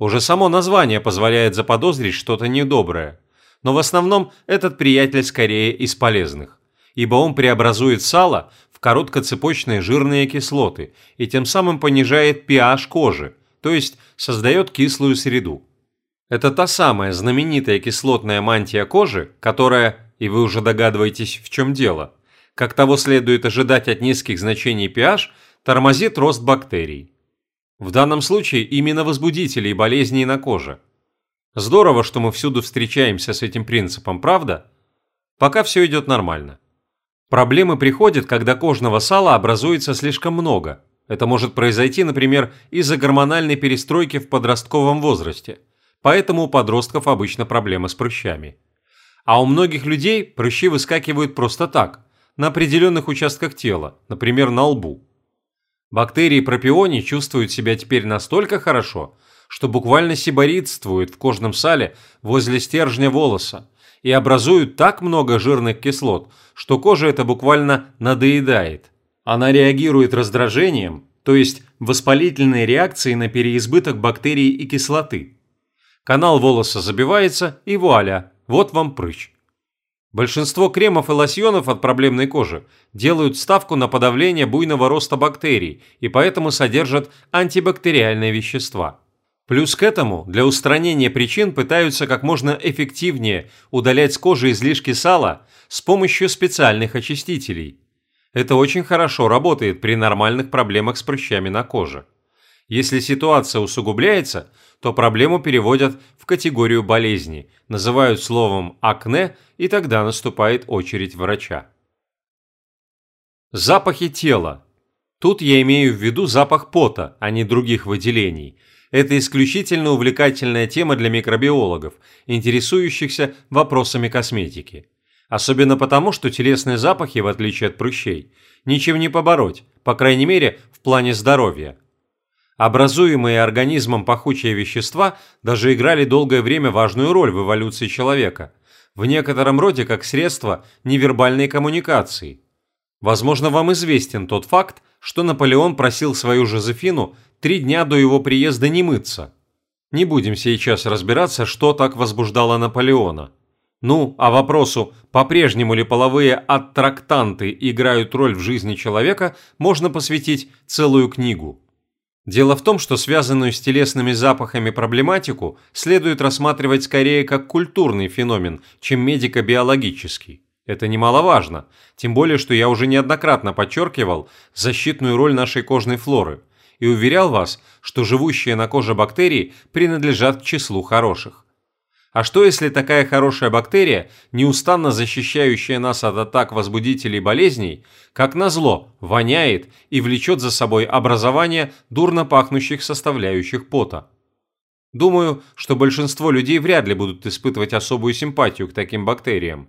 уже само название позволяет заподозрить что-то недоброе. Но в основном этот приятель скорее из полезных, ибо он преобразует сало в короткоцепочные жирные кислоты и тем самым понижает pH кожи, то есть создает кислую среду. Это та самая знаменитая кислотная мантия кожи, которая, и вы уже догадываетесь, в чем дело, как того следует ожидать от низких значений pH, тормозит рост бактерий. В данном случае именно возбудителей болезней на коже. Здорово, что мы всюду встречаемся с этим принципом, правда? Пока все идет нормально. Проблемы приходят, когда кожного сала образуется слишком много. Это может произойти, например, из-за гормональной перестройки в подростковом возрасте. Поэтому у подростков обычно проблемы с прыщами. А у многих людей прыщи выскакивают просто так, на определенных участках тела, например, на лбу. Бактерии пропиони чувствуют себя теперь настолько хорошо, что буквально сиборитствуют в кожном сале возле стержня волоса и образуют так много жирных кислот, что кожа это буквально надоедает. Она реагирует раздражением, то есть воспалительной реакцией на переизбыток бактерий и кислоты. Канал волоса забивается и вуаля, вот вам прыщ. Большинство кремов и лосьонов от проблемной кожи делают ставку на подавление буйного роста бактерий и поэтому содержат антибактериальные вещества. Плюс к этому для устранения причин пытаются как можно эффективнее удалять с кожи излишки сала с помощью специальных очистителей. Это очень хорошо работает при нормальных проблемах с прыщами на коже. Если ситуация усугубляется, то проблему переводят в категорию болезни, называют словом акне, и тогда наступает очередь врача. Запахи тела. Тут я имею в виду запах пота, а не других выделений. Это исключительно увлекательная тема для микробиологов, интересующихся вопросами косметики. Особенно потому, что телесные запахи, в отличие от прыщей, ничем не побороть, по крайней мере, в плане здоровья. Образуемые организмом пахучие вещества даже играли долгое время важную роль в эволюции человека, в некотором роде как средство невербальной коммуникации. Возможно, вам известен тот факт, что Наполеон просил свою Жозефину три дня до его приезда не мыться. Не будем сейчас разбираться, что так возбуждало Наполеона. Ну, а вопросу, по-прежнему ли половые аттрактанты играют роль в жизни человека, можно посвятить целую книгу. Дело в том, что связанную с телесными запахами проблематику следует рассматривать скорее как культурный феномен, чем медико-биологический. Это немаловажно, тем более, что я уже неоднократно подчеркивал защитную роль нашей кожной флоры и уверял вас, что живущие на коже бактерии принадлежат к числу хороших. А что если такая хорошая бактерия, неустанно защищающая нас от атак возбудителей болезней, как назло, воняет и влечет за собой образование дурно пахнущих составляющих пота? Думаю, что большинство людей вряд ли будут испытывать особую симпатию к таким бактериям.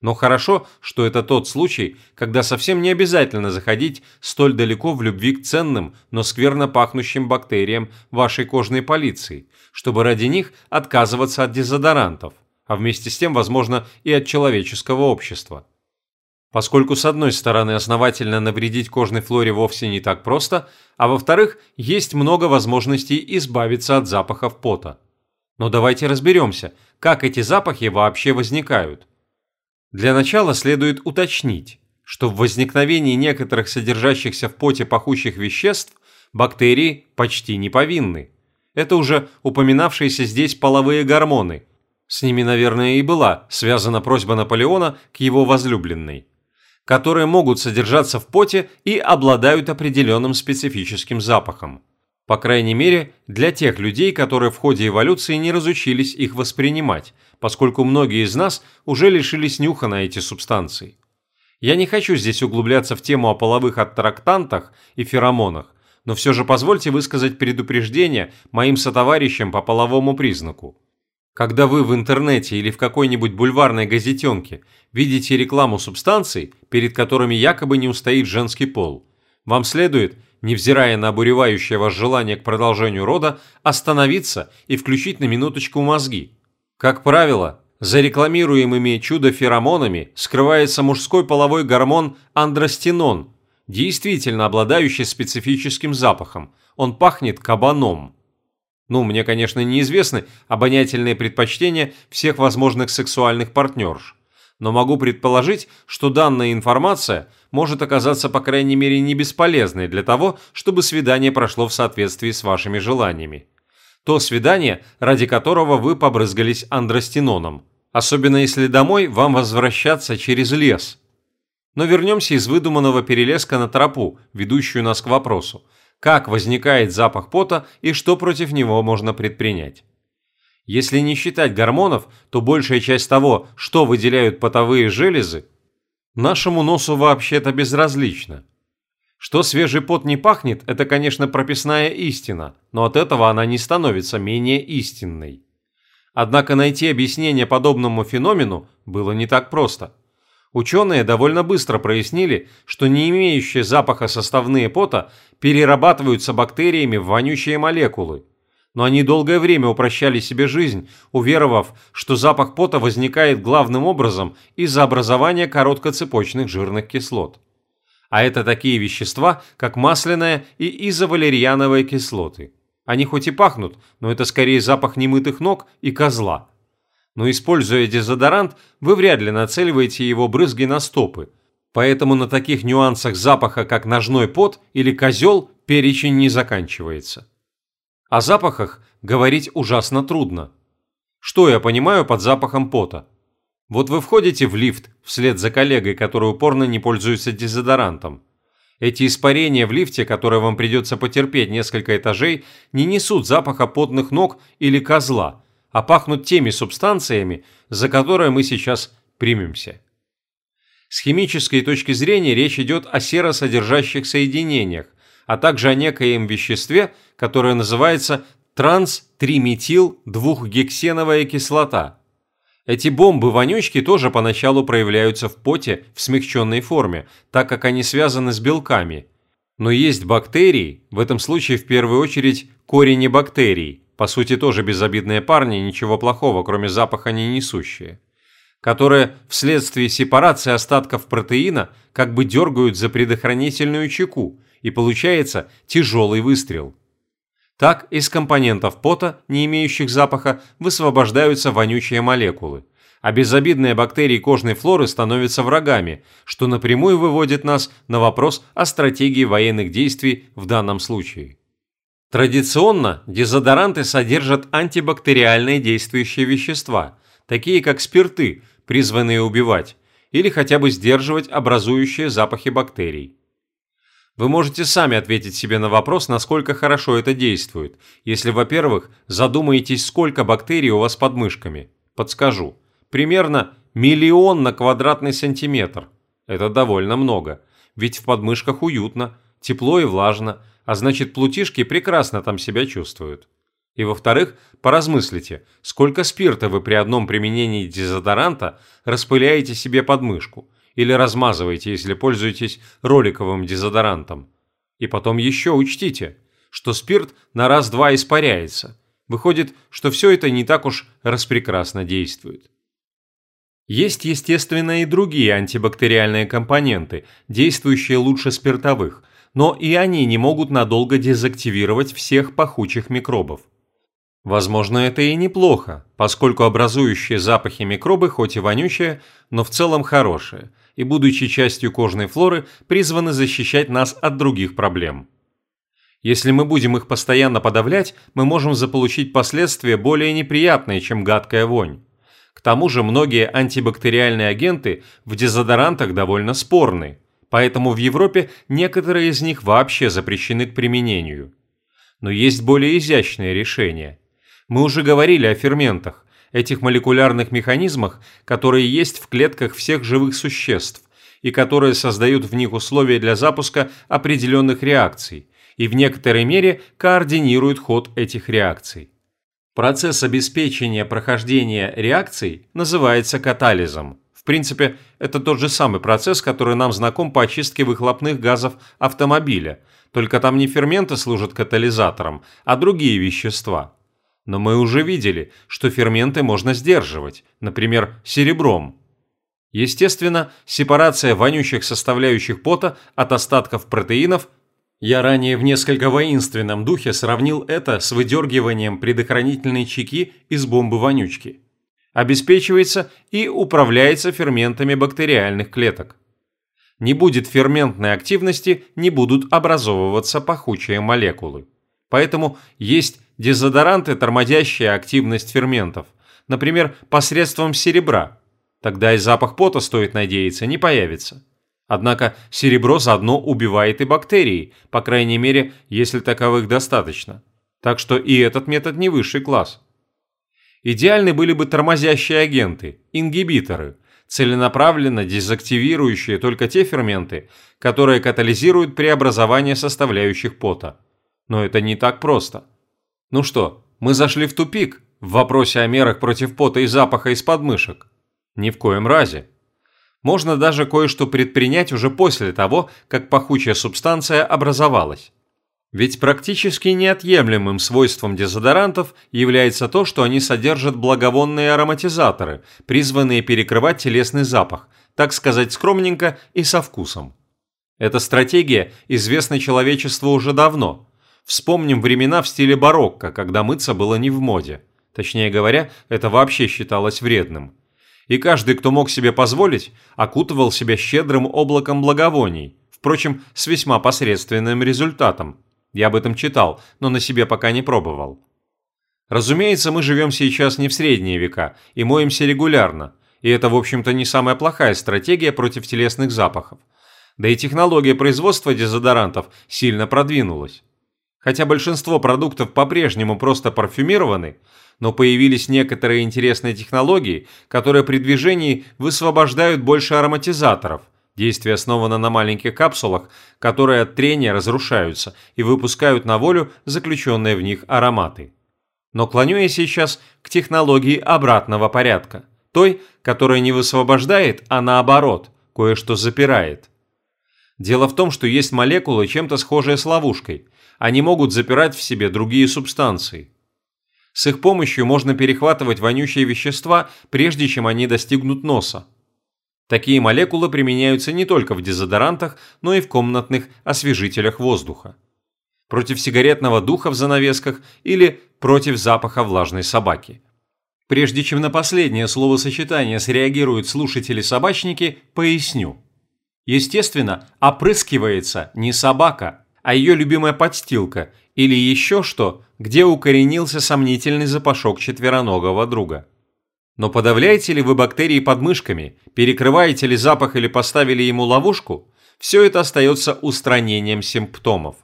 Но хорошо, что это тот случай, когда совсем не обязательно заходить столь далеко в любви к ценным, но скверно пахнущим бактериям вашей кожной полиции, чтобы ради них отказываться от дезодорантов, а вместе с тем, возможно, и от человеческого общества. Поскольку, с одной стороны, основательно навредить кожной флоре вовсе не так просто, а во-вторых, есть много возможностей избавиться от запахов пота. Но давайте разберемся, как эти запахи вообще возникают – для начала следует уточнить, что в возникновении некоторых содержащихся в поте пахучих веществ бактерии почти не повинны. Это уже упоминавшиеся здесь половые гормоны. С ними, наверное, и была связана просьба Наполеона к его возлюбленной которые могут содержаться в поте и обладают определенным специфическим запахом. По крайней мере, для тех людей, которые в ходе эволюции не разучились их воспринимать, поскольку многие из нас уже лишились нюха на эти субстанции. Я не хочу здесь углубляться в тему о половых аттрактантах и феромонах, но все же позвольте высказать предупреждение моим сотоварищам по половому признаку. Когда вы в интернете или в какой-нибудь бульварной газетенке видите рекламу субстанций, перед которыми якобы не устоит женский пол, вам следует – невзирая на обуревающее вас желание к продолжению рода, остановиться и включить на минуточку мозги. Как правило, за рекламируемыми чудо-феромонами скрывается мужской половой гормон андростенон, действительно обладающий специфическим запахом. Он пахнет кабаном. Ну, мне, конечно, неизвестны обонятельные предпочтения всех возможных сексуальных партнерш но могу предположить, что данная информация может оказаться по крайней мере не бесполезной для того, чтобы свидание прошло в соответствии с вашими желаниями. То свидание, ради которого вы побрызгались андростеноном, особенно если домой вам возвращаться через лес. Но вернемся из выдуманного перелеска на тропу, ведущую нас к вопросу, как возникает запах пота и что против него можно предпринять. Если не считать гормонов, то большая часть того, что выделяют потовые железы, Нашему носу вообще-то безразлично. Что свежий пот не пахнет, это, конечно, прописная истина, но от этого она не становится менее истинной. Однако найти объяснение подобному феномену было не так просто. Ученые довольно быстро прояснили, что не имеющие запаха составные пота перерабатываются бактериями в вонючие молекулы. Но они долгое время упрощали себе жизнь, уверовав, что запах пота возникает главным образом из-за образования короткоцепочных жирных кислот. А это такие вещества, как масляная и изовалерьяновые кислоты. Они хоть и пахнут, но это скорее запах немытых ног и козла – но используя дезодорант, вы вряд ли нацеливаете его брызги на стопы. Поэтому на таких нюансах запаха, как ножной пот или козел, перечень не заканчивается. О запахах говорить ужасно трудно. Что я понимаю под запахом пота? Вот вы входите в лифт вслед за коллегой, который упорно не пользуется дезодорантом. Эти испарения в лифте, которые вам придется потерпеть несколько этажей, не несут запаха потных ног или козла – а пахнут теми субстанциями, за которые мы сейчас примемся. С химической точки зрения речь идет о серосодержащих соединениях, а также о некоем веществе, которое называется транс-триметил-двухгексеновая кислота. Эти бомбы-вонючки тоже поначалу проявляются в поте в смягченной форме, так как они связаны с белками. Но есть бактерии, в этом случае в первую очередь корени бактерий, по сути тоже безобидные парни, ничего плохого, кроме запаха не несущие, которые вследствие сепарации остатков протеина как бы дергают за предохранительную чеку, и получается тяжелый выстрел. Так из компонентов пота, не имеющих запаха, высвобождаются вонючие молекулы, а безобидные бактерии кожной флоры становятся врагами, что напрямую выводит нас на вопрос о стратегии военных действий в данном случае. Традиционно дезодоранты содержат антибактериальные действующие вещества, такие как спирты, призванные убивать, или хотя бы сдерживать образующие запахи бактерий. Вы можете сами ответить себе на вопрос, насколько хорошо это действует, если, во-первых, задумаетесь, сколько бактерий у вас под мышками. Подскажу. Примерно миллион на квадратный сантиметр. Это довольно много. Ведь в подмышках уютно, тепло и влажно – а значит плутишки прекрасно там себя чувствуют. И во-вторых, поразмыслите, сколько спирта вы при одном применении дезодоранта распыляете себе под мышку или размазываете, если пользуетесь роликовым дезодорантом. И потом еще учтите, что спирт на раз-два испаряется. Выходит, что все это не так уж распрекрасно действует. Есть, естественно, и другие антибактериальные компоненты, действующие лучше спиртовых – но и они не могут надолго дезактивировать всех пахучих микробов. Возможно, это и неплохо, поскольку образующие запахи микробы хоть и вонючие, но в целом хорошие, и будучи частью кожной флоры, призваны защищать нас от других проблем. Если мы будем их постоянно подавлять, мы можем заполучить последствия более неприятные, чем гадкая вонь. К тому же многие антибактериальные агенты в дезодорантах довольно спорны, поэтому в Европе некоторые из них вообще запрещены к применению. Но есть более изящные решения. Мы уже говорили о ферментах, этих молекулярных механизмах, которые есть в клетках всех живых существ и которые создают в них условия для запуска определенных реакций и в некоторой мере координируют ход этих реакций. Процесс обеспечения прохождения реакций называется катализом. В принципе, это тот же самый процесс, который нам знаком по очистке выхлопных газов автомобиля, только там не ферменты служат катализатором, а другие вещества. Но мы уже видели, что ферменты можно сдерживать, например, серебром. Естественно, сепарация вонючих составляющих пота от остатков протеинов я ранее в несколько воинственном духе сравнил это с выдергиванием предохранительной чеки из бомбы-вонючки обеспечивается и управляется ферментами бактериальных клеток. Не будет ферментной активности, не будут образовываться пахучие молекулы. Поэтому есть дезодоранты, тормозящие активность ферментов, например, посредством серебра. Тогда и запах пота, стоит надеяться, не появится. Однако серебро заодно убивает и бактерии, по крайней мере, если таковых достаточно. Так что и этот метод не высший класс. Идеальны были бы тормозящие агенты, ингибиторы, целенаправленно дезактивирующие только те ферменты, которые катализируют преобразование составляющих пота. Но это не так просто. Ну что, мы зашли в тупик в вопросе о мерах против пота и запаха из подмышек? Ни в коем разе. Можно даже кое-что предпринять уже после того, как пахучая субстанция образовалась. Ведь практически неотъемлемым свойством дезодорантов является то, что они содержат благовонные ароматизаторы, призванные перекрывать телесный запах, так сказать скромненько и со вкусом. Эта стратегия известна человечеству уже давно. Вспомним времена в стиле барокко, когда мыться было не в моде. Точнее говоря, это вообще считалось вредным. И каждый, кто мог себе позволить, окутывал себя щедрым облаком благовоний, впрочем, с весьма посредственным результатом – я об этом читал, но на себе пока не пробовал. Разумеется, мы живем сейчас не в средние века и моемся регулярно, и это, в общем-то, не самая плохая стратегия против телесных запахов. Да и технология производства дезодорантов сильно продвинулась. Хотя большинство продуктов по-прежнему просто парфюмированы, но появились некоторые интересные технологии, которые при движении высвобождают больше ароматизаторов – Действие основано на маленьких капсулах, которые от трения разрушаются и выпускают на волю заключенные в них ароматы. Но клоню я сейчас к технологии обратного порядка, той, которая не высвобождает, а наоборот, кое-что запирает. Дело в том, что есть молекулы, чем-то схожие с ловушкой. Они могут запирать в себе другие субстанции. С их помощью можно перехватывать вонючие вещества, прежде чем они достигнут носа. Такие молекулы применяются не только в дезодорантах, но и в комнатных освежителях воздуха. Против сигаретного духа в занавесках или против запаха влажной собаки. Прежде чем на последнее словосочетание среагируют слушатели-собачники, поясню. Естественно, опрыскивается не собака, а ее любимая подстилка или еще что, где укоренился сомнительный запашок четвероногого друга. Но подавляете ли вы бактерии подмышками, перекрываете ли запах или поставили ему ловушку, все это остается устранением симптомов.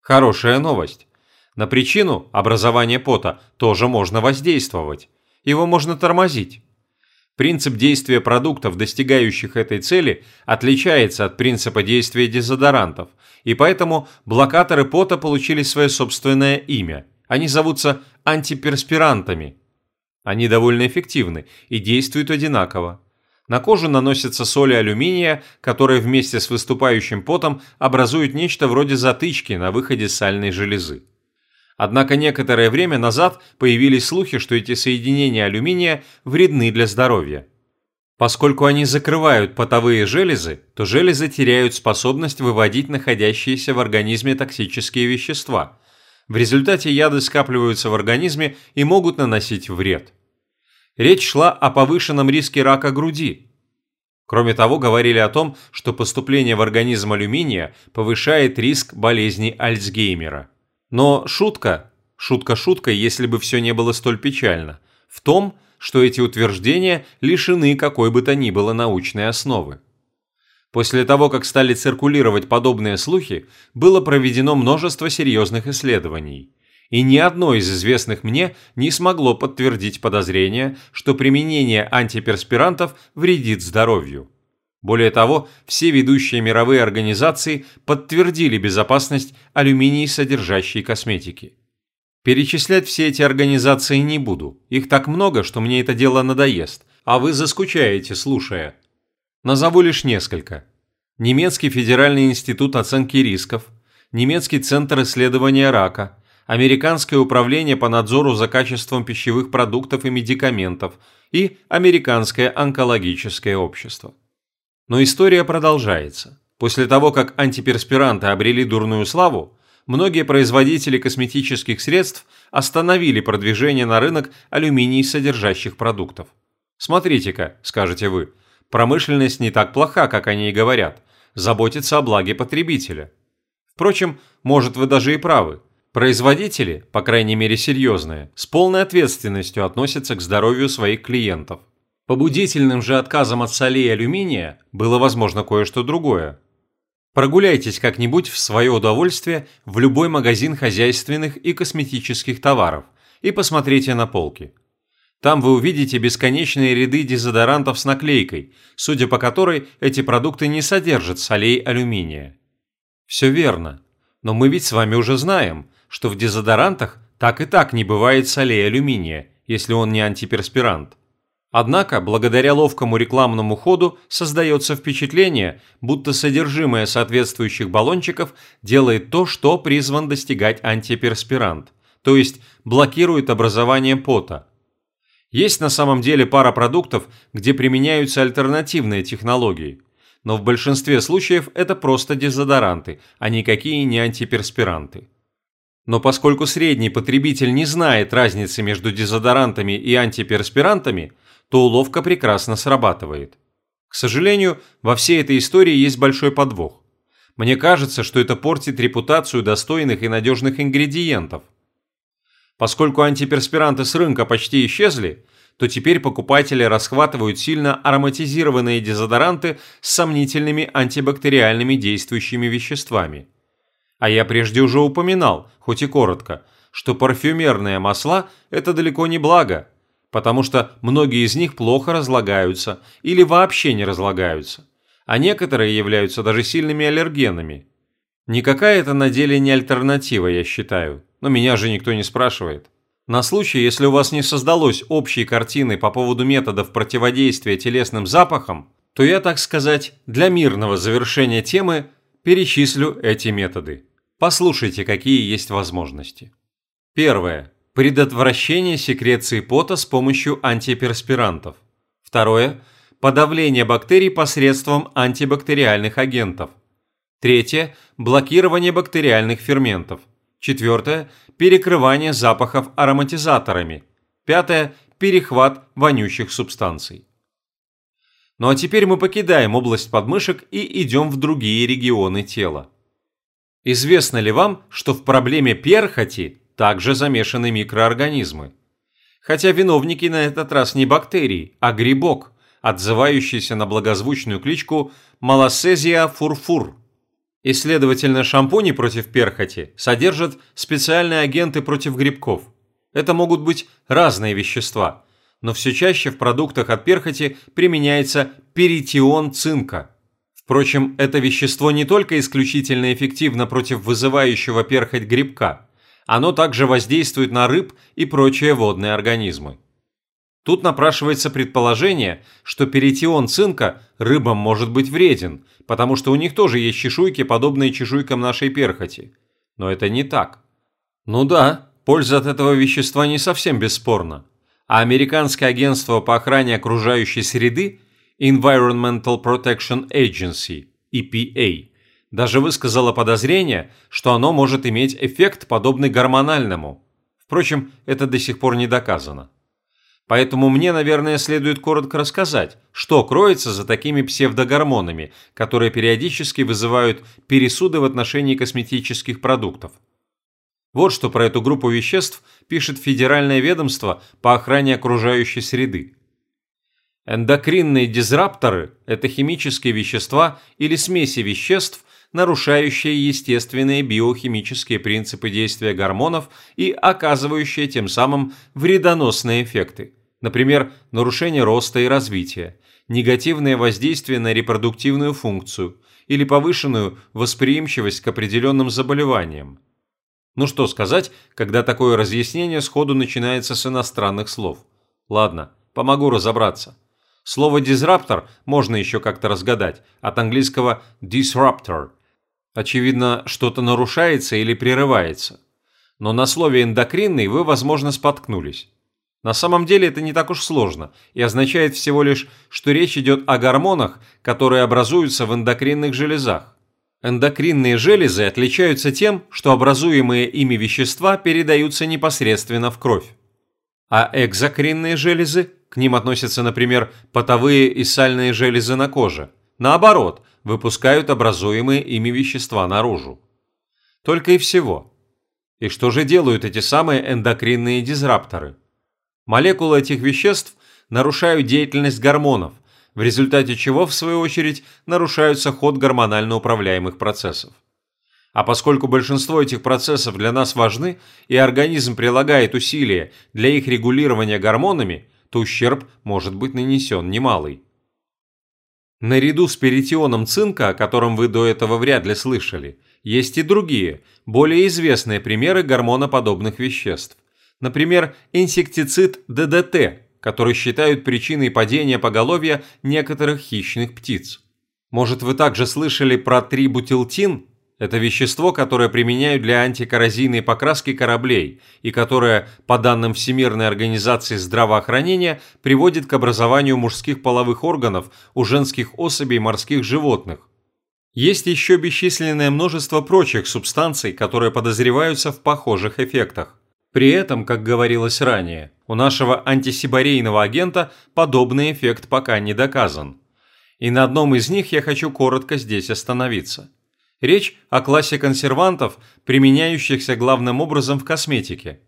Хорошая новость. На причину образования пота тоже можно воздействовать. Его можно тормозить. Принцип действия продуктов, достигающих этой цели, отличается от принципа действия дезодорантов, и поэтому блокаторы пота получили свое собственное имя. Они зовутся антиперспирантами – они довольно эффективны и действуют одинаково. На кожу наносятся соли алюминия, которые вместе с выступающим потом образуют нечто вроде затычки на выходе сальной железы. Однако некоторое время назад появились слухи, что эти соединения алюминия вредны для здоровья. Поскольку они закрывают потовые железы, то железы теряют способность выводить находящиеся в организме токсические вещества, в результате яды скапливаются в организме и могут наносить вред. Речь шла о повышенном риске рака груди. Кроме того, говорили о том, что поступление в организм алюминия повышает риск болезни Альцгеймера. Но шутка, шутка шуткой, если бы все не было столь печально, в том, что эти утверждения лишены какой бы то ни было научной основы. После того, как стали циркулировать подобные слухи, было проведено множество серьезных исследований. И ни одно из известных мне не смогло подтвердить подозрение, что применение антиперспирантов вредит здоровью. Более того, все ведущие мировые организации подтвердили безопасность алюминий содержащей косметики. Перечислять все эти организации не буду, их так много, что мне это дело надоест, а вы заскучаете, слушая. Назову лишь несколько. Немецкий федеральный институт оценки рисков, Немецкий центр исследования рака, Американское управление по надзору за качеством пищевых продуктов и медикаментов и Американское онкологическое общество. Но история продолжается. После того, как антиперспиранты обрели дурную славу, многие производители косметических средств остановили продвижение на рынок алюминий содержащих продуктов. Смотрите-ка, скажете вы, Промышленность не так плоха, как они и говорят. Заботится о благе потребителя. Впрочем, может вы даже и правы. Производители, по крайней мере серьезные, с полной ответственностью относятся к здоровью своих клиентов. Побудительным же отказом от солей и алюминия было возможно кое-что другое. Прогуляйтесь как-нибудь в свое удовольствие в любой магазин хозяйственных и косметических товаров и посмотрите на полки. Там вы увидите бесконечные ряды дезодорантов с наклейкой, судя по которой эти продукты не содержат солей алюминия. Все верно. Но мы ведь с вами уже знаем, что в дезодорантах так и так не бывает солей алюминия, если он не антиперспирант. Однако, благодаря ловкому рекламному ходу создается впечатление, будто содержимое соответствующих баллончиков делает то, что призван достигать антиперспирант, то есть блокирует образование пота. Есть на самом деле пара продуктов, где применяются альтернативные технологии, но в большинстве случаев это просто дезодоранты, а никакие не антиперспиранты. Но поскольку средний потребитель не знает разницы между дезодорантами и антиперспирантами, то уловка прекрасно срабатывает. К сожалению, во всей этой истории есть большой подвох. Мне кажется, что это портит репутацию достойных и надежных ингредиентов. Поскольку антиперспиранты с рынка почти исчезли, то теперь покупатели расхватывают сильно ароматизированные дезодоранты с сомнительными антибактериальными действующими веществами – а я прежде уже упоминал, хоть и коротко, что парфюмерные масла – это далеко не благо, потому что многие из них плохо разлагаются или вообще не разлагаются, а некоторые являются даже сильными аллергенами. Никакая это на деле не альтернатива, я считаю, но меня же никто не спрашивает. На случай, если у вас не создалось общей картины по поводу методов противодействия телесным запахам, то я, так сказать, для мирного завершения темы перечислю эти методы. Послушайте, какие есть возможности. Первое. Предотвращение секреции пота с помощью антиперспирантов. Второе. Подавление бактерий посредством антибактериальных агентов. Третье. Блокирование бактериальных ферментов. Четвертое. Перекрывание запахов ароматизаторами. Пятое. Перехват вонючих субстанций. Ну а теперь мы покидаем область подмышек и идем в другие регионы тела. Известно ли вам, что в проблеме перхоти также замешаны микроорганизмы? Хотя виновники на этот раз не бактерии, а грибок, отзывающийся на благозвучную кличку Малосезия фурфур. И, следовательно, шампуни против перхоти содержат специальные агенты против грибков. Это могут быть разные вещества, но все чаще в продуктах от перхоти применяется перитион цинка – Впрочем, это вещество не только исключительно эффективно против вызывающего перхоть грибка, оно также воздействует на рыб и прочие водные организмы. Тут напрашивается предположение, что перитион цинка рыбам может быть вреден, потому что у них тоже есть чешуйки, подобные чешуйкам нашей перхоти. Но это не так. Ну да, польза от этого вещества не совсем бесспорна. А Американское агентство по охране окружающей среды – Environmental Protection Agency, EPA, даже высказала подозрение, что оно может иметь эффект, подобный гормональному. Впрочем, это до сих пор не доказано. Поэтому мне, наверное, следует коротко рассказать, что кроется за такими псевдогормонами, которые периодически вызывают пересуды в отношении косметических продуктов. Вот что про эту группу веществ пишет Федеральное ведомство по охране окружающей среды. Эндокринные дизрапторы – это химические вещества или смеси веществ, нарушающие естественные биохимические принципы действия гормонов и оказывающие тем самым вредоносные эффекты. Например, нарушение роста и развития, негативное воздействие на репродуктивную функцию или повышенную восприимчивость к определенным заболеваниям. Ну что сказать, когда такое разъяснение сходу начинается с иностранных слов? Ладно, помогу разобраться. Слово «дизраптор» можно еще как-то разгадать, от английского «disruptor». Очевидно, что-то нарушается или прерывается. Но на слове «эндокринный» вы, возможно, споткнулись. На самом деле это не так уж сложно и означает всего лишь, что речь идет о гормонах, которые образуются в эндокринных железах. Эндокринные железы отличаются тем, что образуемые ими вещества передаются непосредственно в кровь. А экзокринные железы к ним относятся, например, потовые и сальные железы на коже. Наоборот, выпускают образуемые ими вещества наружу. Только и всего. И что же делают эти самые эндокринные дизрапторы? Молекулы этих веществ нарушают деятельность гормонов, в результате чего, в свою очередь, нарушается ход гормонально управляемых процессов. А поскольку большинство этих процессов для нас важны, и организм прилагает усилия для их регулирования гормонами, то ущерб может быть нанесен немалый. Наряду с перитионом цинка, о котором вы до этого вряд ли слышали, есть и другие, более известные примеры гормоноподобных веществ. Например, инсектицид ДДТ, который считают причиной падения поголовья некоторых хищных птиц. Может, вы также слышали про трибутилтин? Это вещество, которое применяют для антикоррозийной покраски кораблей и которое, по данным Всемирной организации здравоохранения, приводит к образованию мужских половых органов у женских особей морских животных. Есть еще бесчисленное множество прочих субстанций, которые подозреваются в похожих эффектах. При этом, как говорилось ранее, у нашего антисибарейного агента подобный эффект пока не доказан. И на одном из них я хочу коротко здесь остановиться. Речь о классе консервантов, применяющихся главным образом в косметике.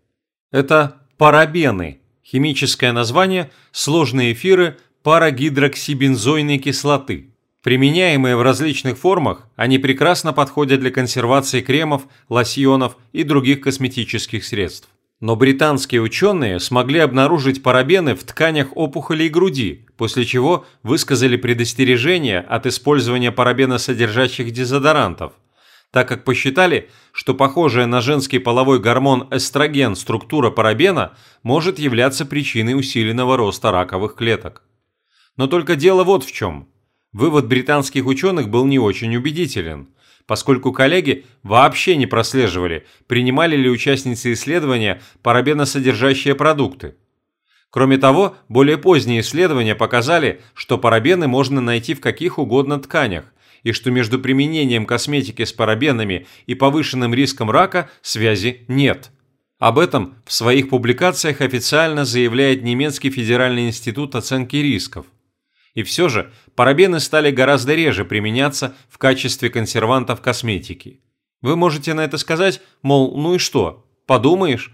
Это парабены, химическое название – сложные эфиры парагидроксибензойной кислоты. Применяемые в различных формах, они прекрасно подходят для консервации кремов, лосьонов и других косметических средств. Но британские ученые смогли обнаружить парабены в тканях опухолей груди, после чего высказали предостережение от использования парабеносодержащих дезодорантов, так как посчитали, что похожая на женский половой гормон эстроген структура парабена может являться причиной усиленного роста раковых клеток. Но только дело вот в чем. Вывод британских ученых был не очень убедителен – поскольку коллеги вообще не прослеживали, принимали ли участницы исследования парабеносодержащие продукты. Кроме того, более поздние исследования показали, что парабены можно найти в каких угодно тканях, и что между применением косметики с парабенами и повышенным риском рака связи нет. Об этом в своих публикациях официально заявляет немецкий федеральный институт оценки рисков. И все же парабены стали гораздо реже применяться в качестве консервантов косметики. Вы можете на это сказать, мол, ну и что, подумаешь?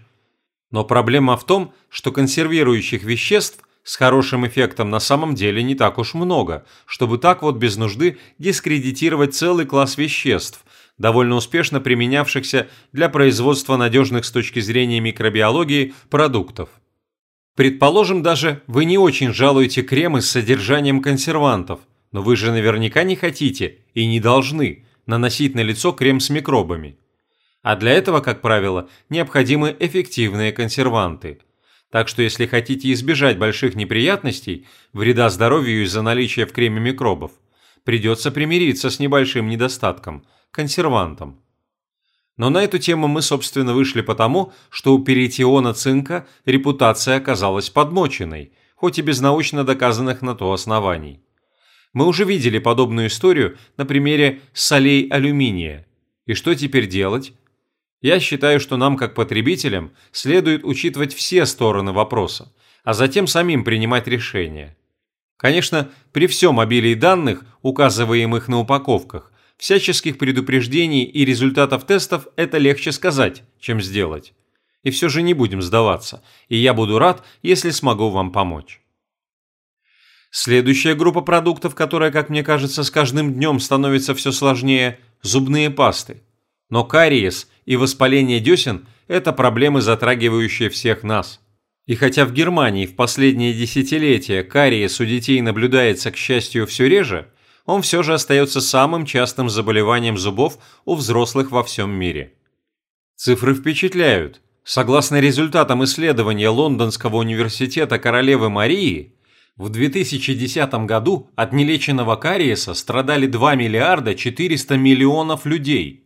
Но проблема в том, что консервирующих веществ с хорошим эффектом на самом деле не так уж много, чтобы так вот без нужды дискредитировать целый класс веществ, довольно успешно применявшихся для производства надежных с точки зрения микробиологии продуктов. Предположим даже, вы не очень жалуете кремы с содержанием консервантов, но вы же наверняка не хотите и не должны наносить на лицо крем с микробами. А для этого, как правило, необходимы эффективные консерванты. Так что если хотите избежать больших неприятностей, вреда здоровью из-за наличия в креме микробов, придется примириться с небольшим недостатком – консервантом. Но на эту тему мы, собственно, вышли потому, что у перитиона цинка репутация оказалась подмоченной, хоть и без научно доказанных на то оснований. Мы уже видели подобную историю на примере солей алюминия. И что теперь делать? Я считаю, что нам, как потребителям, следует учитывать все стороны вопроса, а затем самим принимать решения. Конечно, при всем обилии данных, указываемых на упаковках, Всяческих предупреждений и результатов тестов это легче сказать, чем сделать. И все же не будем сдаваться, и я буду рад, если смогу вам помочь. Следующая группа продуктов, которая, как мне кажется, с каждым днем становится все сложнее – зубные пасты. Но кариес и воспаление десен – это проблемы, затрагивающие всех нас. И хотя в Германии в последние десятилетия кариес у детей наблюдается, к счастью, все реже – он все же остается самым частым заболеванием зубов у взрослых во всем мире. Цифры впечатляют. Согласно результатам исследования Лондонского университета Королевы Марии, в 2010 году от нелеченного кариеса страдали 2 миллиарда 400 миллионов людей.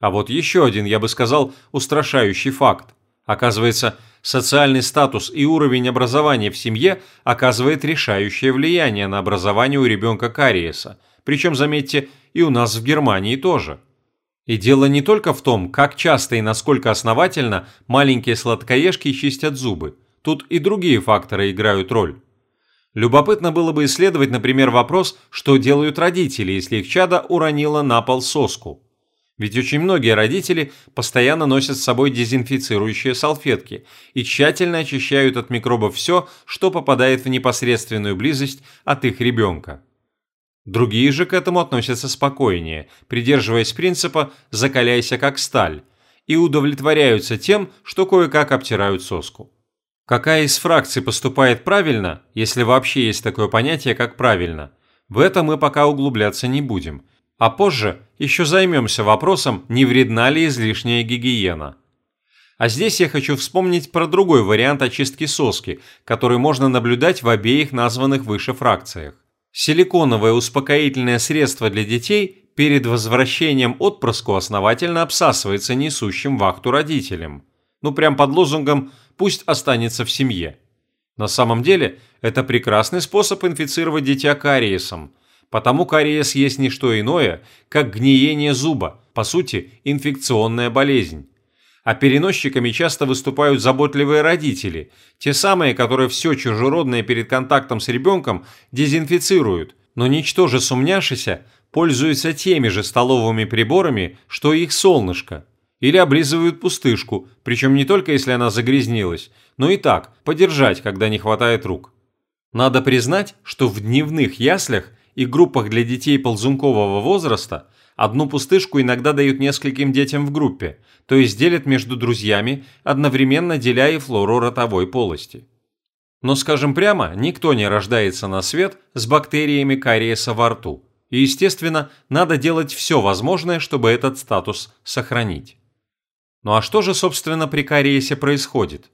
А вот еще один, я бы сказал, устрашающий факт. Оказывается, социальный статус и уровень образования в семье оказывает решающее влияние на образование у ребенка кариеса, причем, заметьте, и у нас в Германии тоже. И дело не только в том, как часто и насколько основательно маленькие сладкоежки чистят зубы. Тут и другие факторы играют роль. Любопытно было бы исследовать, например, вопрос, что делают родители, если их чадо уронило на пол соску. Ведь очень многие родители постоянно носят с собой дезинфицирующие салфетки и тщательно очищают от микробов все, что попадает в непосредственную близость от их ребенка. Другие же к этому относятся спокойнее, придерживаясь принципа «закаляйся как сталь» и удовлетворяются тем, что кое-как обтирают соску. Какая из фракций поступает правильно, если вообще есть такое понятие, как правильно, в это мы пока углубляться не будем, а позже еще займемся вопросом, не вредна ли излишняя гигиена. А здесь я хочу вспомнить про другой вариант очистки соски, который можно наблюдать в обеих названных выше фракциях. Силиконовое успокоительное средство для детей перед возвращением отпрыску основательно обсасывается несущим вахту родителям. Ну прям под лозунгом «пусть останется в семье». На самом деле это прекрасный способ инфицировать дитя кариесом, потому кариес есть не что иное, как гниение зуба, по сути инфекционная болезнь. А переносчиками часто выступают заботливые родители, те самые, которые все чужеродное перед контактом с ребенком дезинфицируют, но ничтоже сумняшися пользуются теми же столовыми приборами, что и их солнышко. Или облизывают пустышку, причем не только если она загрязнилась, но и так, подержать, когда не хватает рук. Надо признать, что в дневных яслях и группах для детей ползункового возраста – Одну пустышку иногда дают нескольким детям в группе, то есть делят между друзьями, одновременно деля и флору ротовой полости. Но скажем прямо, никто не рождается на свет с бактериями кариеса во рту, и, естественно, надо делать все возможное, чтобы этот статус сохранить. Ну а что же, собственно, при кариесе происходит?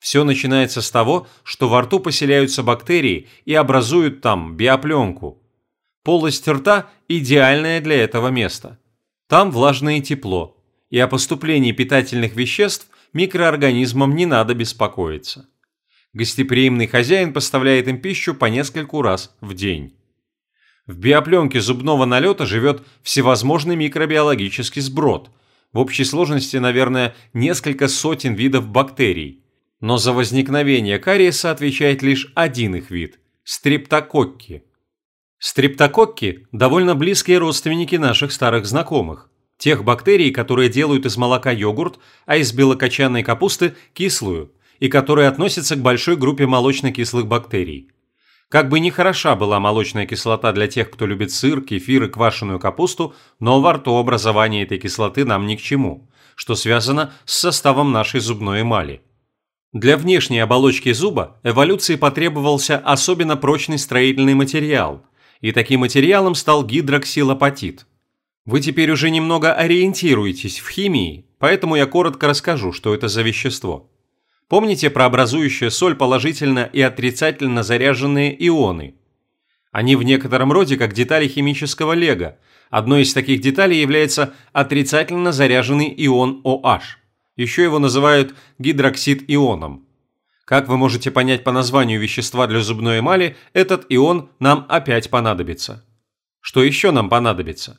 Все начинается с того, что во рту поселяются бактерии и образуют там биопленку, Полость рта – идеальное для этого место. Там влажно и тепло, и о поступлении питательных веществ микроорганизмам не надо беспокоиться. Гостеприимный хозяин поставляет им пищу по нескольку раз в день. В биопленке зубного налета живет всевозможный микробиологический сброд, в общей сложности, наверное, несколько сотен видов бактерий. Но за возникновение кариеса отвечает лишь один их вид – стрептококки – Стрептококки – довольно близкие родственники наших старых знакомых. Тех бактерий, которые делают из молока йогурт, а из белокочанной капусты – кислую, и которые относятся к большой группе молочно-кислых бактерий. Как бы ни хороша была молочная кислота для тех, кто любит сыр, кефир и квашеную капусту, но во рту образование этой кислоты нам ни к чему, что связано с составом нашей зубной эмали. Для внешней оболочки зуба эволюции потребовался особенно прочный строительный материал – и таким материалом стал гидроксилапатит. Вы теперь уже немного ориентируетесь в химии, поэтому я коротко расскажу, что это за вещество. Помните про образующие соль положительно и отрицательно заряженные ионы? Они в некотором роде как детали химического лего. Одной из таких деталей является отрицательно заряженный ион OH. Еще его называют гидроксид ионом. Как вы можете понять по названию вещества для зубной эмали, этот ион нам опять понадобится. Что еще нам понадобится?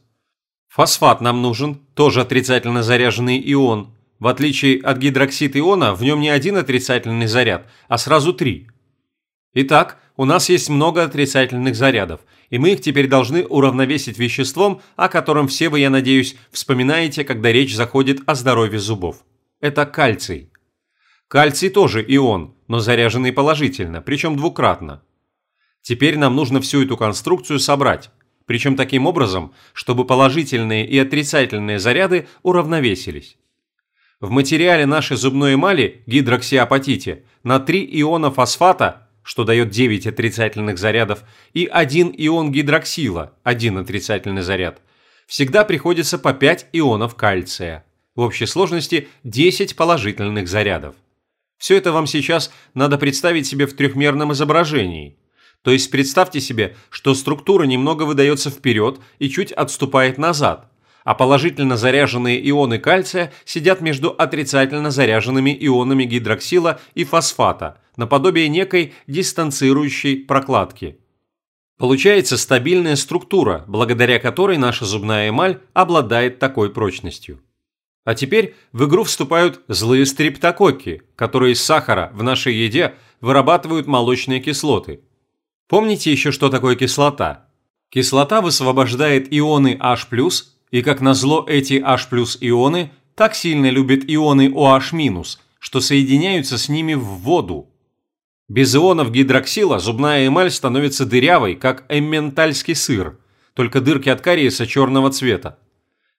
Фосфат нам нужен, тоже отрицательно заряженный ион. В отличие от гидроксид иона, в нем не один отрицательный заряд, а сразу три. Итак, у нас есть много отрицательных зарядов, и мы их теперь должны уравновесить веществом, о котором все вы, я надеюсь, вспоминаете, когда речь заходит о здоровье зубов. Это кальций. Кальций тоже ион, но заряженный положительно, причем двукратно. Теперь нам нужно всю эту конструкцию собрать, причем таким образом, чтобы положительные и отрицательные заряды уравновесились. В материале нашей зубной эмали, гидроксиапатите, на 3 иона фосфата, что дает 9 отрицательных зарядов, и 1 ион гидроксила, 1 отрицательный заряд, всегда приходится по 5 ионов кальция. В общей сложности 10 положительных зарядов. Все это вам сейчас надо представить себе в трехмерном изображении. То есть представьте себе, что структура немного выдается вперед и чуть отступает назад, а положительно заряженные ионы кальция сидят между отрицательно заряженными ионами гидроксила и фосфата, наподобие некой дистанцирующей прокладки. Получается стабильная структура, благодаря которой наша зубная эмаль обладает такой прочностью. А теперь в игру вступают злые стриптококки, которые из сахара в нашей еде вырабатывают молочные кислоты. Помните еще, что такое кислота? Кислота высвобождает ионы H+, и как назло эти H+, ионы так сильно любят ионы OH-, что соединяются с ними в воду. Без ионов гидроксила зубная эмаль становится дырявой, как эмментальский сыр, только дырки от кариеса черного цвета.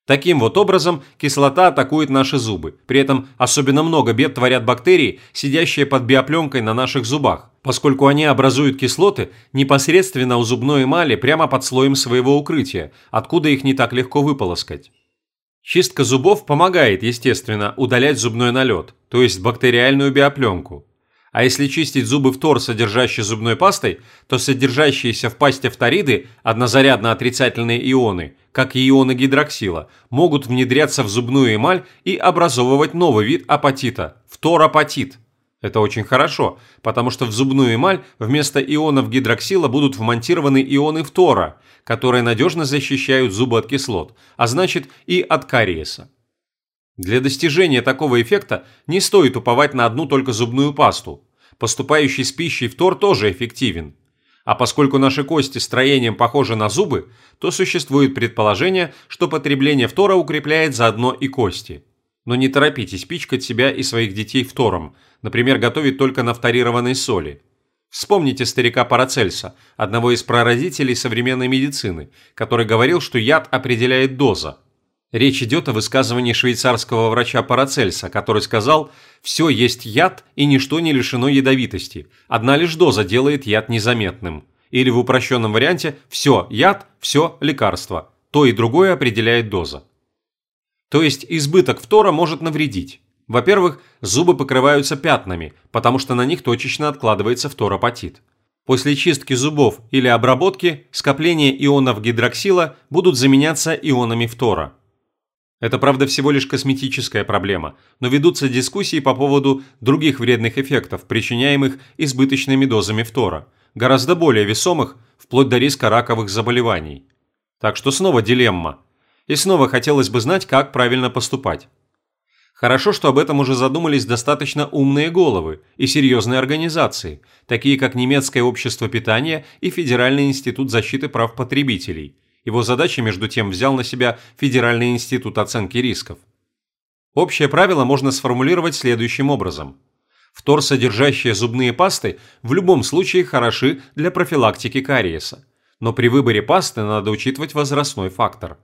Таким вот образом кислота атакует наши зубы. При этом особенно много бед творят бактерии, сидящие под биопленкой на наших зубах, поскольку они образуют кислоты непосредственно у зубной эмали прямо под слоем своего укрытия, откуда их не так легко выполоскать. Чистка зубов помогает, естественно, удалять зубной налет, то есть бактериальную биопленку. А если чистить зубы фтор, содержащий зубной пастой, то содержащиеся в пасте фториды, однозарядно отрицательные ионы, как и ионы гидроксила, могут внедряться в зубную эмаль и образовывать новый вид апатита – фторапатит. Это очень хорошо, потому что в зубную эмаль вместо ионов гидроксила будут вмонтированы ионы фтора, которые надежно защищают зубы от кислот, а значит и от кариеса. Для достижения такого эффекта не стоит уповать на одну только зубную пасту. Поступающий с пищей фтор тоже эффективен. А поскольку наши кости строением похожи на зубы, то существует предположение, что потребление фтора укрепляет заодно и кости. Но не торопитесь пичкать себя и своих детей фтором, например, готовить только на фторированной соли. Вспомните старика Парацельса, одного из прародителей современной медицины, который говорил, что яд определяет доза – Речь идет о высказывании швейцарского врача Парацельса, который сказал «все есть яд и ничто не лишено ядовитости, одна лишь доза делает яд незаметным». Или в упрощенном варианте «все яд, все лекарство, то и другое определяет доза». То есть избыток фтора может навредить. Во-первых, зубы покрываются пятнами, потому что на них точечно откладывается фторапатит. После чистки зубов или обработки скопления ионов гидроксила будут заменяться ионами фтора. Это, правда, всего лишь косметическая проблема, но ведутся дискуссии по поводу других вредных эффектов, причиняемых избыточными дозами фтора, гораздо более весомых, вплоть до риска раковых заболеваний. Так что снова дилемма. И снова хотелось бы знать, как правильно поступать. Хорошо, что об этом уже задумались достаточно умные головы и серьезные организации, такие как Немецкое общество питания и Федеральный институт защиты прав потребителей – его задачи, между тем, взял на себя Федеральный институт оценки рисков. Общее правило можно сформулировать следующим образом. Фтор, содержащие зубные пасты, в любом случае хороши для профилактики кариеса. Но при выборе пасты надо учитывать возрастной фактор.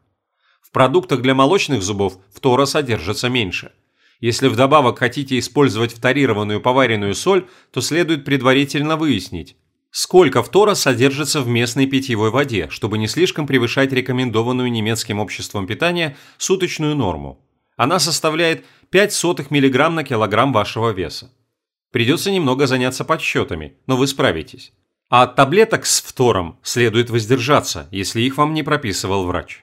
В продуктах для молочных зубов фтора содержится меньше. Если вдобавок хотите использовать фторированную поваренную соль, то следует предварительно выяснить, Сколько фтора содержится в местной питьевой воде, чтобы не слишком превышать рекомендованную немецким обществом питания суточную норму? Она составляет 5 сотых мг на килограмм вашего веса. Придется немного заняться подсчетами, но вы справитесь. А от таблеток с фтором следует воздержаться, если их вам не прописывал врач.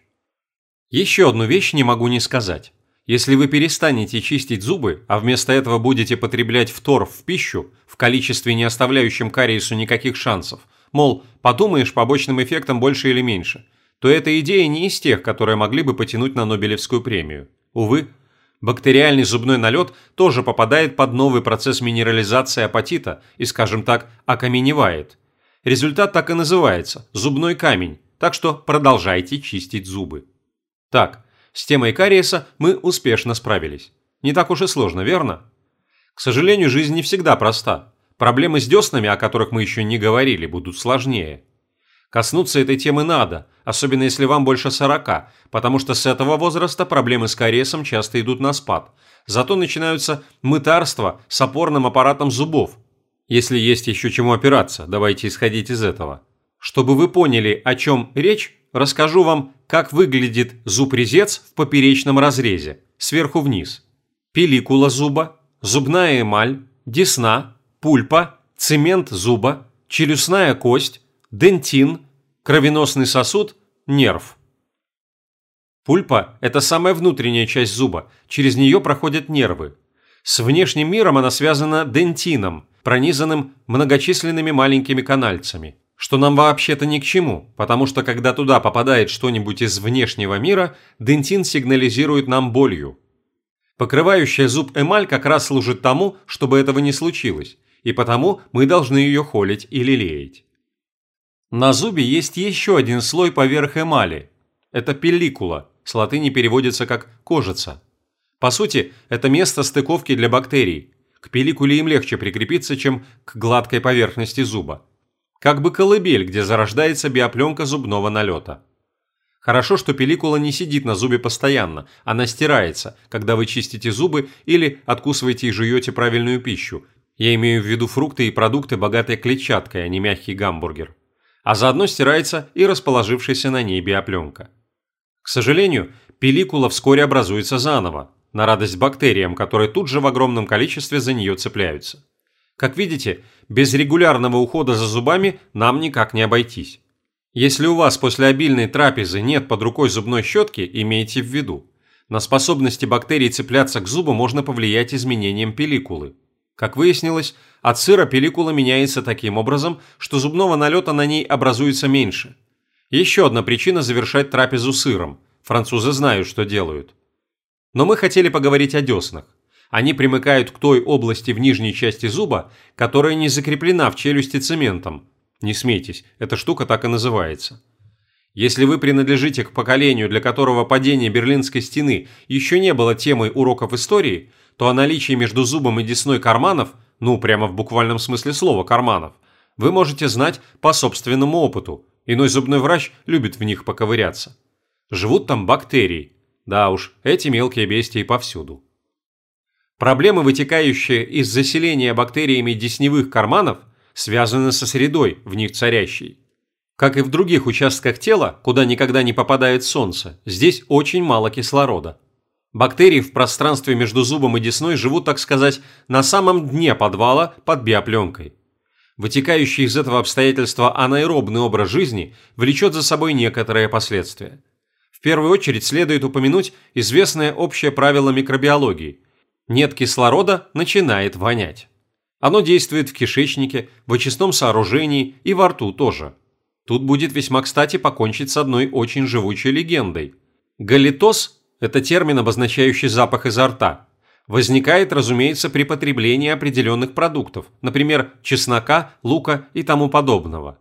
Еще одну вещь не могу не сказать. Если вы перестанете чистить зубы, а вместо этого будете потреблять фтор в пищу в количестве, не оставляющем кариесу никаких шансов, мол, подумаешь побочным эффектом больше или меньше, то эта идея не из тех, которые могли бы потянуть на Нобелевскую премию. Увы, бактериальный зубной налет тоже попадает под новый процесс минерализации апатита и, скажем так, окаменевает. Результат так и называется – зубной камень, так что продолжайте чистить зубы. Так, с темой кариеса мы успешно справились. Не так уж и сложно, верно? К сожалению, жизнь не всегда проста. Проблемы с деснами, о которых мы еще не говорили, будут сложнее. Коснуться этой темы надо, особенно если вам больше 40, потому что с этого возраста проблемы с кариесом часто идут на спад. Зато начинаются мытарства с опорным аппаратом зубов. Если есть еще чему опираться, давайте исходить из этого. Чтобы вы поняли, о чем речь, расскажу вам, как выглядит зуб-резец в поперечном разрезе, сверху вниз. Пеликула зуба, зубная эмаль, десна, пульпа, цемент зуба, челюстная кость, дентин, кровеносный сосуд, нерв. Пульпа – это самая внутренняя часть зуба, через нее проходят нервы. С внешним миром она связана дентином, пронизанным многочисленными маленькими канальцами что нам вообще-то ни к чему, потому что когда туда попадает что-нибудь из внешнего мира, дентин сигнализирует нам болью. Покрывающая зуб эмаль как раз служит тому, чтобы этого не случилось, и потому мы должны ее холить и лелеять. На зубе есть еще один слой поверх эмали. Это пелликула, с латыни переводится как «кожица». По сути, это место стыковки для бактерий. К пеликуле им легче прикрепиться, чем к гладкой поверхности зуба. Как бы колыбель, где зарождается биопленка зубного налета. Хорошо, что пеликула не сидит на зубе постоянно, она стирается, когда вы чистите зубы или откусываете и жуете правильную пищу. Я имею в виду фрукты и продукты, богатые клетчаткой, а не мягкий гамбургер. А заодно стирается и расположившаяся на ней биопленка. К сожалению, пеликула вскоре образуется заново, на радость бактериям, которые тут же в огромном количестве за нее цепляются. Как видите, без регулярного ухода за зубами нам никак не обойтись. Если у вас после обильной трапезы нет под рукой зубной щетки, имейте в виду. На способности бактерий цепляться к зубу можно повлиять изменением пеликулы. Как выяснилось, от сыра пеликула меняется таким образом, что зубного налета на ней образуется меньше. Еще одна причина завершать трапезу сыром. Французы знают, что делают. Но мы хотели поговорить о деснах. Они примыкают к той области в нижней части зуба, которая не закреплена в челюсти цементом, не смейтесь, эта штука так и называется. Если вы принадлежите к поколению, для которого падение Берлинской стены еще не было темой уроков истории, то о наличии между зубом и десной карманов, ну прямо в буквальном смысле слова карманов, вы можете знать по собственному опыту. Иной зубной врач любит в них поковыряться. Живут там бактерии. Да уж, эти мелкие бестии повсюду. Проблемы, вытекающие из заселения бактериями десневых карманов, связаны со средой, в них царящей. Как и в других участках тела, куда никогда не попадает солнце, здесь очень мало кислорода. Бактерии в пространстве между зубом и десной живут, так сказать, на самом дне подвала под биопленкой. Вытекающий из этого обстоятельства анаэробный образ жизни влечет за собой некоторые последствия. В первую очередь следует упомянуть известное общее правило микробиологии – нет кислорода – начинает вонять. Оно действует в кишечнике, в очистном сооружении и во рту тоже. Тут будет весьма кстати покончить с одной очень живучей легендой. Галитоз – это термин, обозначающий запах изо рта. Возникает, разумеется, при потреблении определенных продуктов, например, чеснока, лука и тому подобного.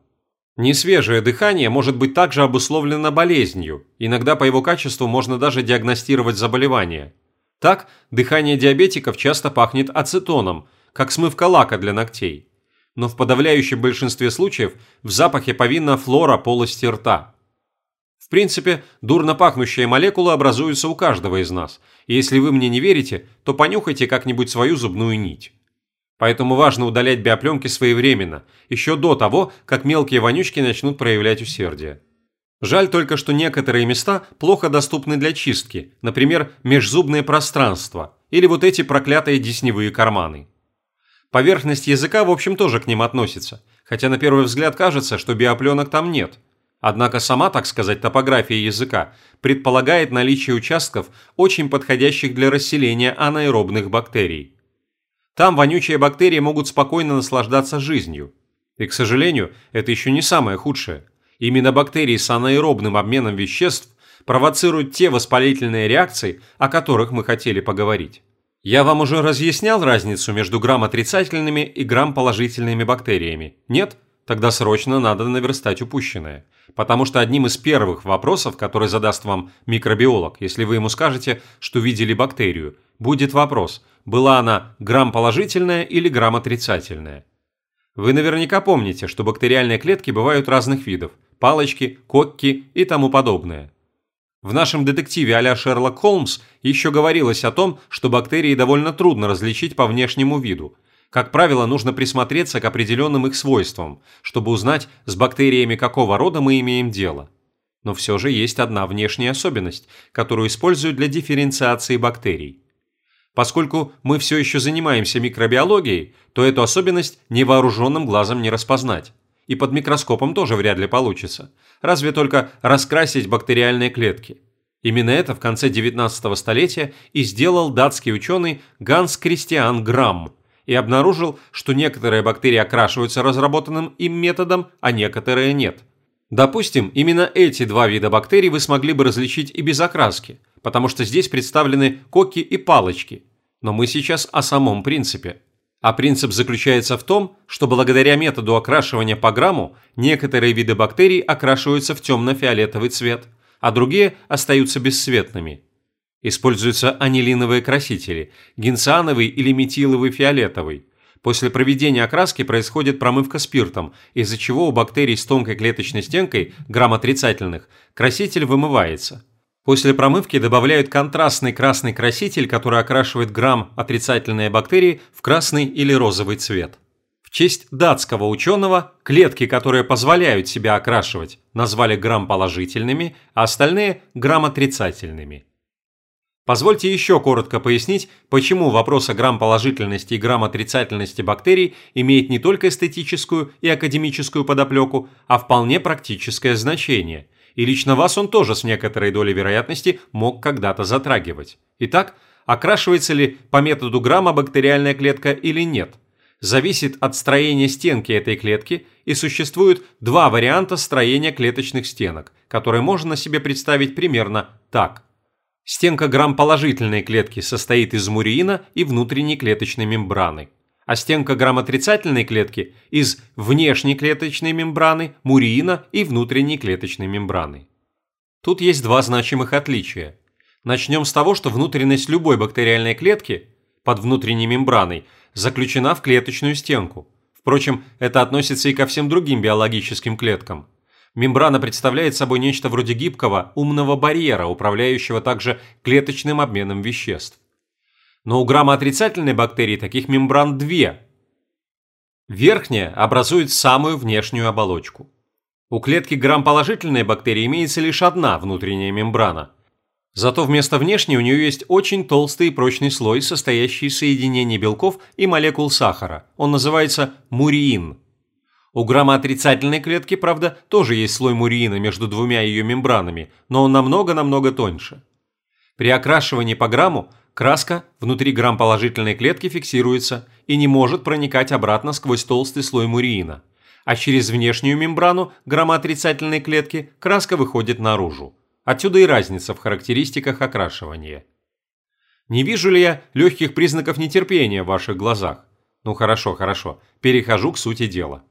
Несвежее дыхание может быть также обусловлено болезнью, иногда по его качеству можно даже диагностировать заболевание. Так, дыхание диабетиков часто пахнет ацетоном – как смывка лака для ногтей. Но в подавляющем большинстве случаев в запахе повинна флора полости рта. В принципе, дурно пахнущие молекулы образуются у каждого из нас, и если вы мне не верите, то понюхайте как-нибудь свою зубную нить. Поэтому важно удалять биопленки своевременно, еще до того, как мелкие вонючки начнут проявлять усердие. Жаль только, что некоторые места плохо доступны для чистки, например, межзубные пространства или вот эти проклятые десневые карманы. Поверхность языка, в общем, тоже к ним относится, хотя на первый взгляд кажется, что биопленок там нет. Однако сама, так сказать, топография языка предполагает наличие участков, очень подходящих для расселения анаэробных бактерий. Там вонючие бактерии могут спокойно наслаждаться жизнью. И, к сожалению, это еще не самое худшее. Именно бактерии с анаэробным обменом веществ провоцируют те воспалительные реакции, о которых мы хотели поговорить. Я вам уже разъяснял разницу между грамм-отрицательными и грамм-положительными бактериями? Нет? Тогда срочно надо наверстать упущенное. Потому что одним из первых вопросов, который задаст вам микробиолог, если вы ему скажете, что видели бактерию, будет вопрос, была она грамм-положительная или грамм-отрицательная. Вы наверняка помните, что бактериальные клетки бывают разных видов – палочки, кокки и тому подобное. В нашем детективе а Шерлок Холмс еще говорилось о том, что бактерии довольно трудно различить по внешнему виду. Как правило, нужно присмотреться к определенным их свойствам, чтобы узнать, с бактериями какого рода мы имеем дело. Но все же есть одна внешняя особенность, которую используют для дифференциации бактерий. Поскольку мы все еще занимаемся микробиологией, то эту особенность невооруженным глазом не распознать и под микроскопом тоже вряд ли получится. Разве только раскрасить бактериальные клетки. Именно это в конце 19 столетия и сделал датский ученый Ганс Кристиан Грамм и обнаружил, что некоторые бактерии окрашиваются разработанным им методом, а некоторые нет. Допустим, именно эти два вида бактерий вы смогли бы различить и без окраски, потому что здесь представлены коки и палочки. Но мы сейчас о самом принципе. А принцип заключается в том, что благодаря методу окрашивания по грамму некоторые виды бактерий окрашиваются в темно-фиолетовый цвет, а другие остаются бесцветными. Используются анилиновые красители – генциановый или метиловый фиолетовый. После проведения окраски происходит промывка спиртом, из-за чего у бактерий с тонкой клеточной стенкой, грамм-отрицательных, краситель вымывается. После промывки добавляют контрастный красный краситель, который окрашивает грамм-отрицательные бактерии в красный или розовый цвет. В честь датского ученого клетки, которые позволяют себя окрашивать, назвали грамм-положительными, а остальные – грамм-отрицательными. Позвольте еще коротко пояснить, почему вопрос о грамм-положительности и грамм-отрицательности бактерий имеет не только эстетическую и академическую подоплеку, а вполне практическое значение. И лично вас он тоже с некоторой долей вероятности мог когда-то затрагивать. Итак, окрашивается ли по методу грамма бактериальная клетка или нет – зависит от строения стенки этой клетки и существует два варианта строения клеточных стенок, которые можно себе представить примерно так. Стенка грамм-положительной клетки состоит из муреина и внутренней клеточной мембраны, а стенка грамм-отрицательной клетки из внешней клеточной мембраны, муреина и внутренней клеточной мембраны. Тут есть два значимых отличия. Начнем с того, что внутренность любой бактериальной клетки под внутренней мембраной – заключена в клеточную стенку. Впрочем, это относится и ко всем другим биологическим клеткам. Мембрана представляет собой нечто вроде гибкого, умного барьера, управляющего также клеточным обменом веществ. Но у граммоотрицательной бактерии таких мембран две. Верхняя образует самую внешнюю оболочку. У клетки грамм-положительной бактерии имеется лишь одна внутренняя мембрана – Зато вместо внешней у нее есть очень толстый и прочный слой, состоящий из соединений белков и молекул сахара. Он называется муриин. У граммоотрицательной клетки, правда, тоже есть слой муриина между двумя ее мембранами, но он намного-намного тоньше. При окрашивании по грамму краска внутри грамм-положительной клетки фиксируется и не может проникать обратно сквозь толстый слой муриина, а через внешнюю мембрану граммоотрицательной клетки краска выходит наружу. Отсюда и разница в характеристиках окрашивания. Не вижу ли я легких признаков нетерпения в ваших глазах? Ну хорошо, хорошо, перехожу к сути дела.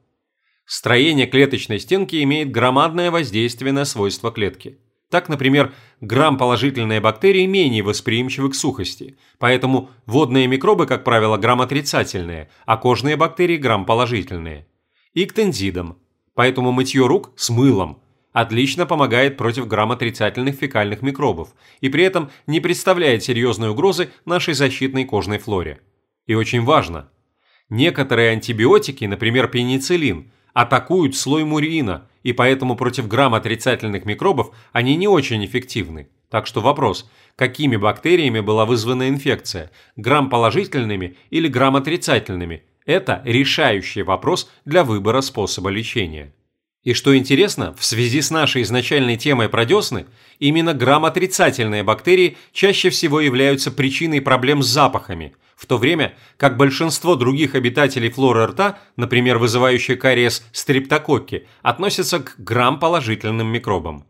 Строение клеточной стенки имеет громадное воздействие на свойства клетки. Так, например, грамм-положительные бактерии менее восприимчивы к сухости, поэтому водные микробы, как правило, грамм-отрицательные, а кожные бактерии грамм-положительные. И к тензидам, поэтому мытье рук с мылом – отлично помогает против грамм-отрицательных фекальных микробов и при этом не представляет серьезной угрозы нашей защитной кожной флоре. И очень важно, некоторые антибиотики, например пенициллин, атакуют слой мурина, и поэтому против грамм-отрицательных микробов они не очень эффективны. Так что вопрос, какими бактериями была вызвана инфекция, грамм-положительными или грамм-отрицательными, это решающий вопрос для выбора способа лечения. И что интересно, в связи с нашей изначальной темой про десны, именно грамм-отрицательные бактерии чаще всего являются причиной проблем с запахами, в то время как большинство других обитателей флоры рта, например, вызывающие кариес стрептококки, относятся к грамм-положительным микробам.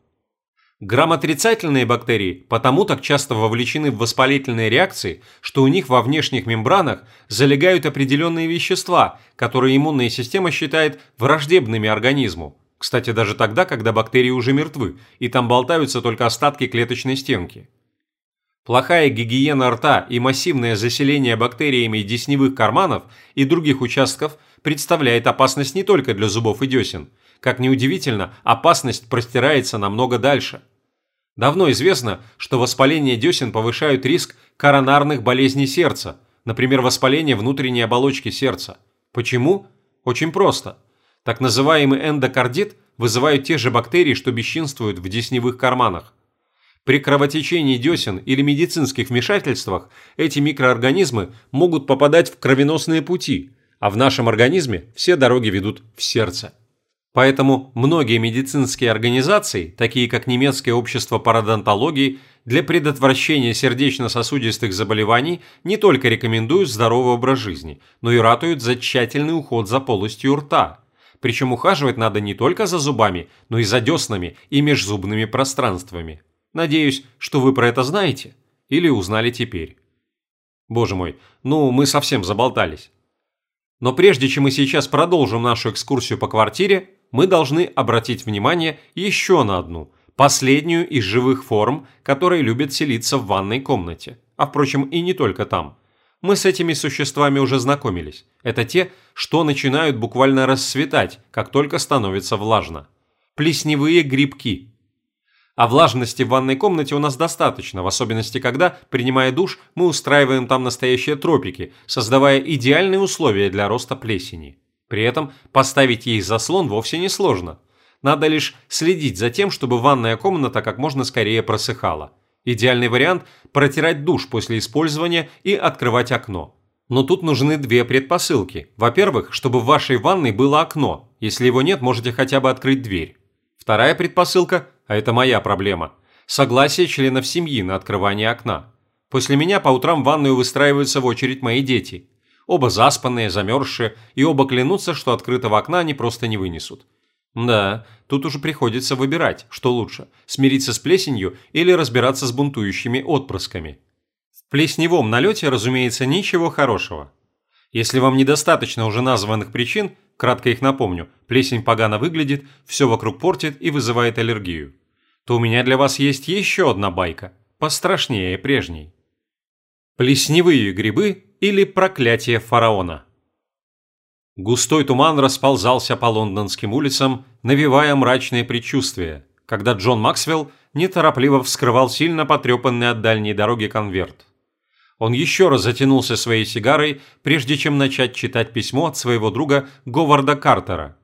Грамм-отрицательные бактерии потому так часто вовлечены в воспалительные реакции, что у них во внешних мембранах залегают определенные вещества, которые иммунная система считает враждебными организму. Кстати, даже тогда, когда бактерии уже мертвы, и там болтаются только остатки клеточной стенки. Плохая гигиена рта и массивное заселение бактериями десневых карманов и других участков представляет опасность не только для зубов и десен. Как ни удивительно, опасность простирается намного дальше. Давно известно, что воспаление десен повышают риск коронарных болезней сердца, например, воспаление внутренней оболочки сердца. Почему? Очень просто – так называемый эндокардит вызывают те же бактерии, что бесчинствуют в десневых карманах. При кровотечении десен или медицинских вмешательствах эти микроорганизмы могут попадать в кровеносные пути, а в нашем организме все дороги ведут в сердце. Поэтому многие медицинские организации, такие как немецкое общество пародонтологии, для предотвращения сердечно-сосудистых заболеваний не только рекомендуют здоровый образ жизни, но и ратуют за тщательный уход за полостью рта – причем ухаживать надо не только за зубами, но и за деснами и межзубными пространствами. Надеюсь, что вы про это знаете или узнали теперь. Боже мой, ну мы совсем заболтались. Но прежде чем мы сейчас продолжим нашу экскурсию по квартире, мы должны обратить внимание еще на одну, последнюю из живых форм, которые любят селиться в ванной комнате. А впрочем, и не только там. Мы с этими существами уже знакомились. Это те, что начинают буквально расцветать, как только становится влажно. Плесневые грибки. А влажности в ванной комнате у нас достаточно, в особенности когда, принимая душ, мы устраиваем там настоящие тропики, создавая идеальные условия для роста плесени. При этом поставить ей заслон вовсе не сложно. Надо лишь следить за тем, чтобы ванная комната как можно скорее просыхала. Идеальный вариант – протирать душ после использования и открывать окно. Но тут нужны две предпосылки. Во-первых, чтобы в вашей ванной было окно. Если его нет, можете хотя бы открыть дверь. Вторая предпосылка, а это моя проблема – согласие членов семьи на открывание окна. После меня по утрам в ванную выстраиваются в очередь мои дети. Оба заспанные, замерзшие, и оба клянутся, что открытого окна они просто не вынесут. Да, тут уже приходится выбирать, что лучше – смириться с плесенью или разбираться с бунтующими отпрысками. В плесневом налете, разумеется, ничего хорошего. Если вам недостаточно уже названных причин, кратко их напомню, плесень погано выглядит, все вокруг портит и вызывает аллергию, то у меня для вас есть еще одна байка, пострашнее прежней. Плесневые грибы или проклятие фараона. Густой туман расползался по лондонским улицам, навевая мрачные предчувствия, когда Джон Максвелл неторопливо вскрывал сильно потрепанный от дальней дороги конверт. Он еще раз затянулся своей сигарой, прежде чем начать читать письмо от своего друга Говарда Картера.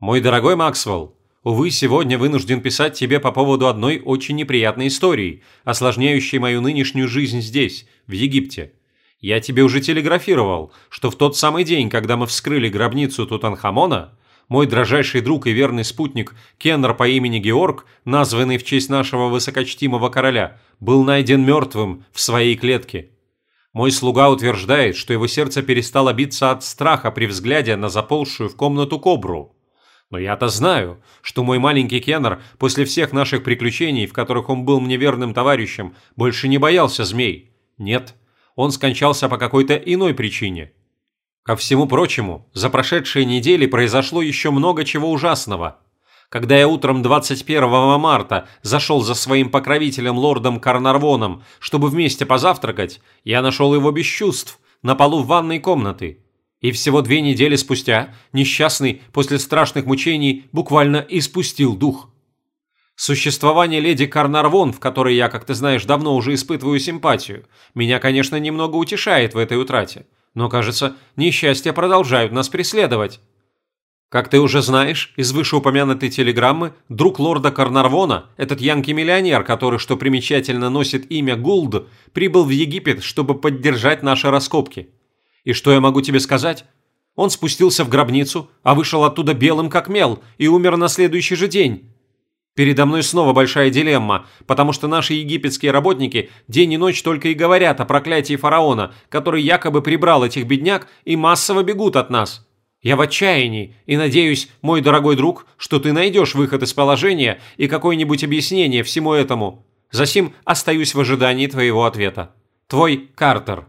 «Мой дорогой Максвелл, увы, сегодня вынужден писать тебе по поводу одной очень неприятной истории, осложняющей мою нынешнюю жизнь здесь, в Египте. Я тебе уже телеграфировал, что в тот самый день, когда мы вскрыли гробницу Тутанхамона, мой дрожайший друг и верный спутник Кеннер по имени Георг, названный в честь нашего высокочтимого короля, был найден мертвым в своей клетке. Мой слуга утверждает, что его сердце перестало биться от страха при взгляде на заползшую в комнату кобру. Но я-то знаю, что мой маленький Кеннер после всех наших приключений, в которых он был мне верным товарищем, больше не боялся змей. Нет, он скончался по какой-то иной причине. Ко всему прочему, за прошедшие недели произошло еще много чего ужасного. Когда я утром 21 марта зашел за своим покровителем лордом Карнарвоном, чтобы вместе позавтракать, я нашел его без чувств, на полу ванной комнаты. И всего две недели спустя несчастный после страшных мучений буквально испустил дух. Существование леди Карнарвон, в которой я, как ты знаешь, давно уже испытываю симпатию, меня, конечно, немного утешает в этой утрате. Но, кажется, несчастья продолжают нас преследовать. Как ты уже знаешь, из вышеупомянутой телеграммы, друг лорда Карнарвона, этот янки-миллионер, который, что примечательно, носит имя Гулд, прибыл в Египет, чтобы поддержать наши раскопки. И что я могу тебе сказать? Он спустился в гробницу, а вышел оттуда белым как мел и умер на следующий же день. Передо мной снова большая дилемма, потому что наши египетские работники день и ночь только и говорят о проклятии фараона, который якобы прибрал этих бедняк и массово бегут от нас. Я в отчаянии и надеюсь, мой дорогой друг, что ты найдешь выход из положения и какое-нибудь объяснение всему этому. Засим остаюсь в ожидании твоего ответа. Твой Картер.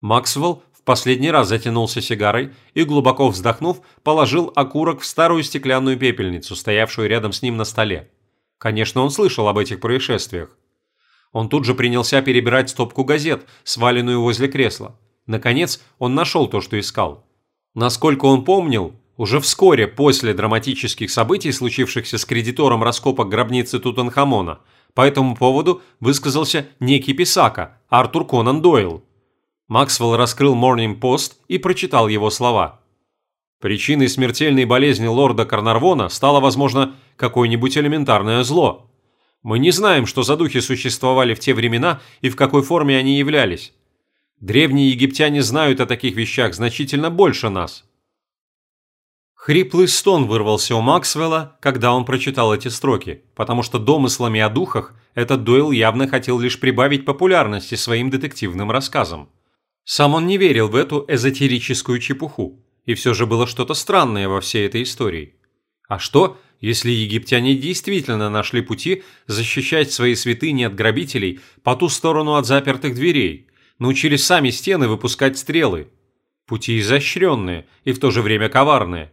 Максвелл последний раз затянулся сигарой и, глубоко вздохнув, положил окурок в старую стеклянную пепельницу, стоявшую рядом с ним на столе. Конечно, он слышал об этих происшествиях. Он тут же принялся перебирать стопку газет, сваленную возле кресла. Наконец, он нашел то, что искал. Насколько он помнил, уже вскоре после драматических событий, случившихся с кредитором раскопок гробницы Тутанхамона, по этому поводу высказался некий писака, Артур Конан Дойл, Максвелл раскрыл Morning Post и прочитал его слова. Причиной смертельной болезни лорда Карнарвона стало, возможно, какое-нибудь элементарное зло. Мы не знаем, что за духи существовали в те времена и в какой форме они являлись. Древние египтяне знают о таких вещах значительно больше нас. Хриплый стон вырвался у Максвелла, когда он прочитал эти строки, потому что домыслами о духах этот Дойл явно хотел лишь прибавить популярности своим детективным рассказам. Сам он не верил в эту эзотерическую чепуху, и все же было что-то странное во всей этой истории. А что, если египтяне действительно нашли пути защищать свои святыни от грабителей по ту сторону от запертых дверей, научились сами стены выпускать стрелы? Пути изощренные и в то же время коварные.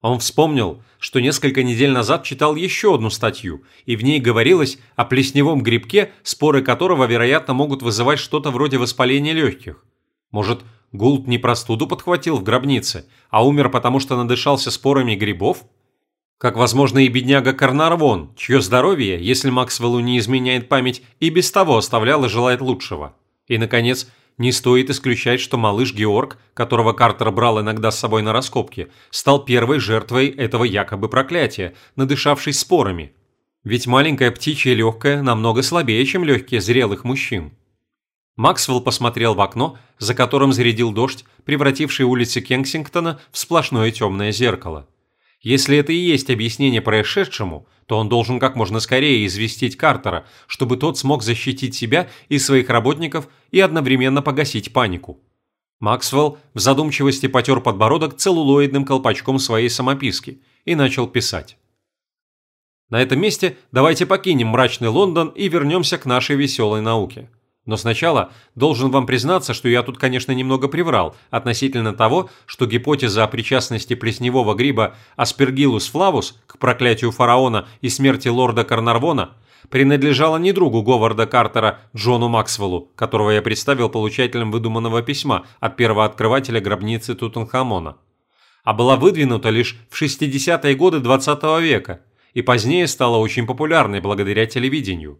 Он вспомнил, что несколько недель назад читал еще одну статью, и в ней говорилось о плесневом грибке, споры которого, вероятно, могут вызывать что-то вроде воспаления легких. Может, Гулт не простуду подхватил в гробнице, а умер потому, что надышался спорами грибов? Как, возможно, и бедняга Карнарвон, чье здоровье, если Максвеллу не изменяет память, и без того оставляло желать лучшего. И, наконец, не стоит исключать, что малыш Георг, которого Картер брал иногда с собой на раскопки, стал первой жертвой этого якобы проклятия, надышавшись спорами. Ведь маленькая птичья легкая намного слабее, чем легкие зрелых мужчин. Максвелл посмотрел в окно, за которым зарядил дождь, превративший улицы Кенсингтона в сплошное темное зеркало. Если это и есть объяснение происшедшему, то он должен как можно скорее известить Картера, чтобы тот смог защитить себя и своих работников и одновременно погасить панику. Максвелл в задумчивости потер подбородок целлулоидным колпачком своей самописки и начал писать. На этом месте давайте покинем мрачный Лондон и вернемся к нашей веселой науке. Но сначала должен вам признаться, что я тут, конечно, немного приврал относительно того, что гипотеза о причастности плесневого гриба Aspergillus flavus к проклятию фараона и смерти лорда Карнарвона принадлежала не другу Говарда Картера Джону Максвеллу, которого я представил получателем выдуманного письма от первого открывателя гробницы Тутанхамона, а была выдвинута лишь в 60-е годы 20 -го века и позднее стала очень популярной благодаря телевидению.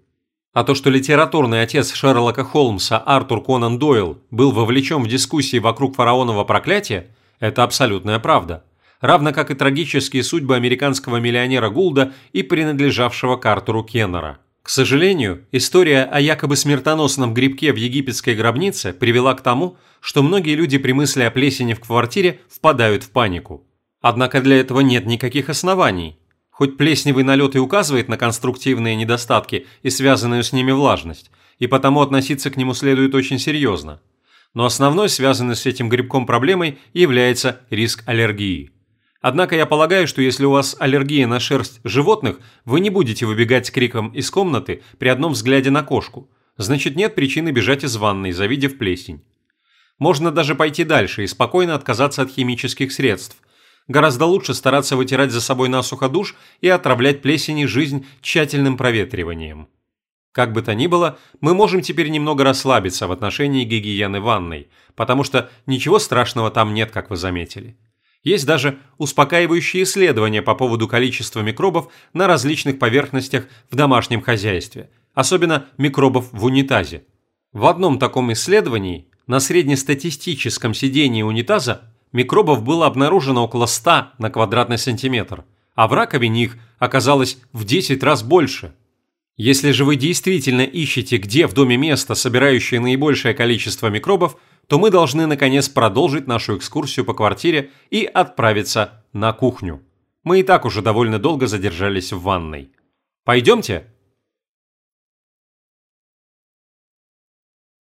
А то, что литературный отец Шерлока Холмса Артур Конан Дойл был вовлечен в дискуссии вокруг фараонова проклятия, это абсолютная правда. Равно как и трагические судьбы американского миллионера Гулда и принадлежавшего к Артуру Кеннера. К сожалению, история о якобы смертоносном грибке в египетской гробнице привела к тому, что многие люди при мысли о плесени в квартире впадают в панику. Однако для этого нет никаких оснований, Хоть плесневый налет и указывает на конструктивные недостатки и связанную с ними влажность, и потому относиться к нему следует очень серьезно. Но основной, связанной с этим грибком проблемой, является риск аллергии. Однако я полагаю, что если у вас аллергия на шерсть животных, вы не будете выбегать с криком из комнаты при одном взгляде на кошку. Значит, нет причины бежать из ванной, завидев плесень. Можно даже пойти дальше и спокойно отказаться от химических средств, Гораздо лучше стараться вытирать за собой насухо душ и отравлять плесени жизнь тщательным проветриванием. Как бы то ни было, мы можем теперь немного расслабиться в отношении гигиены ванной, потому что ничего страшного там нет, как вы заметили. Есть даже успокаивающие исследования по поводу количества микробов на различных поверхностях в домашнем хозяйстве, особенно микробов в унитазе. В одном таком исследовании на среднестатистическом сидении унитаза микробов было обнаружено около 100 на квадратный сантиметр, а в раковине их оказалось в 10 раз больше. Если же вы действительно ищете, где в доме место, собирающее наибольшее количество микробов, то мы должны наконец продолжить нашу экскурсию по квартире и отправиться на кухню. Мы и так уже довольно долго задержались в ванной. Пойдемте?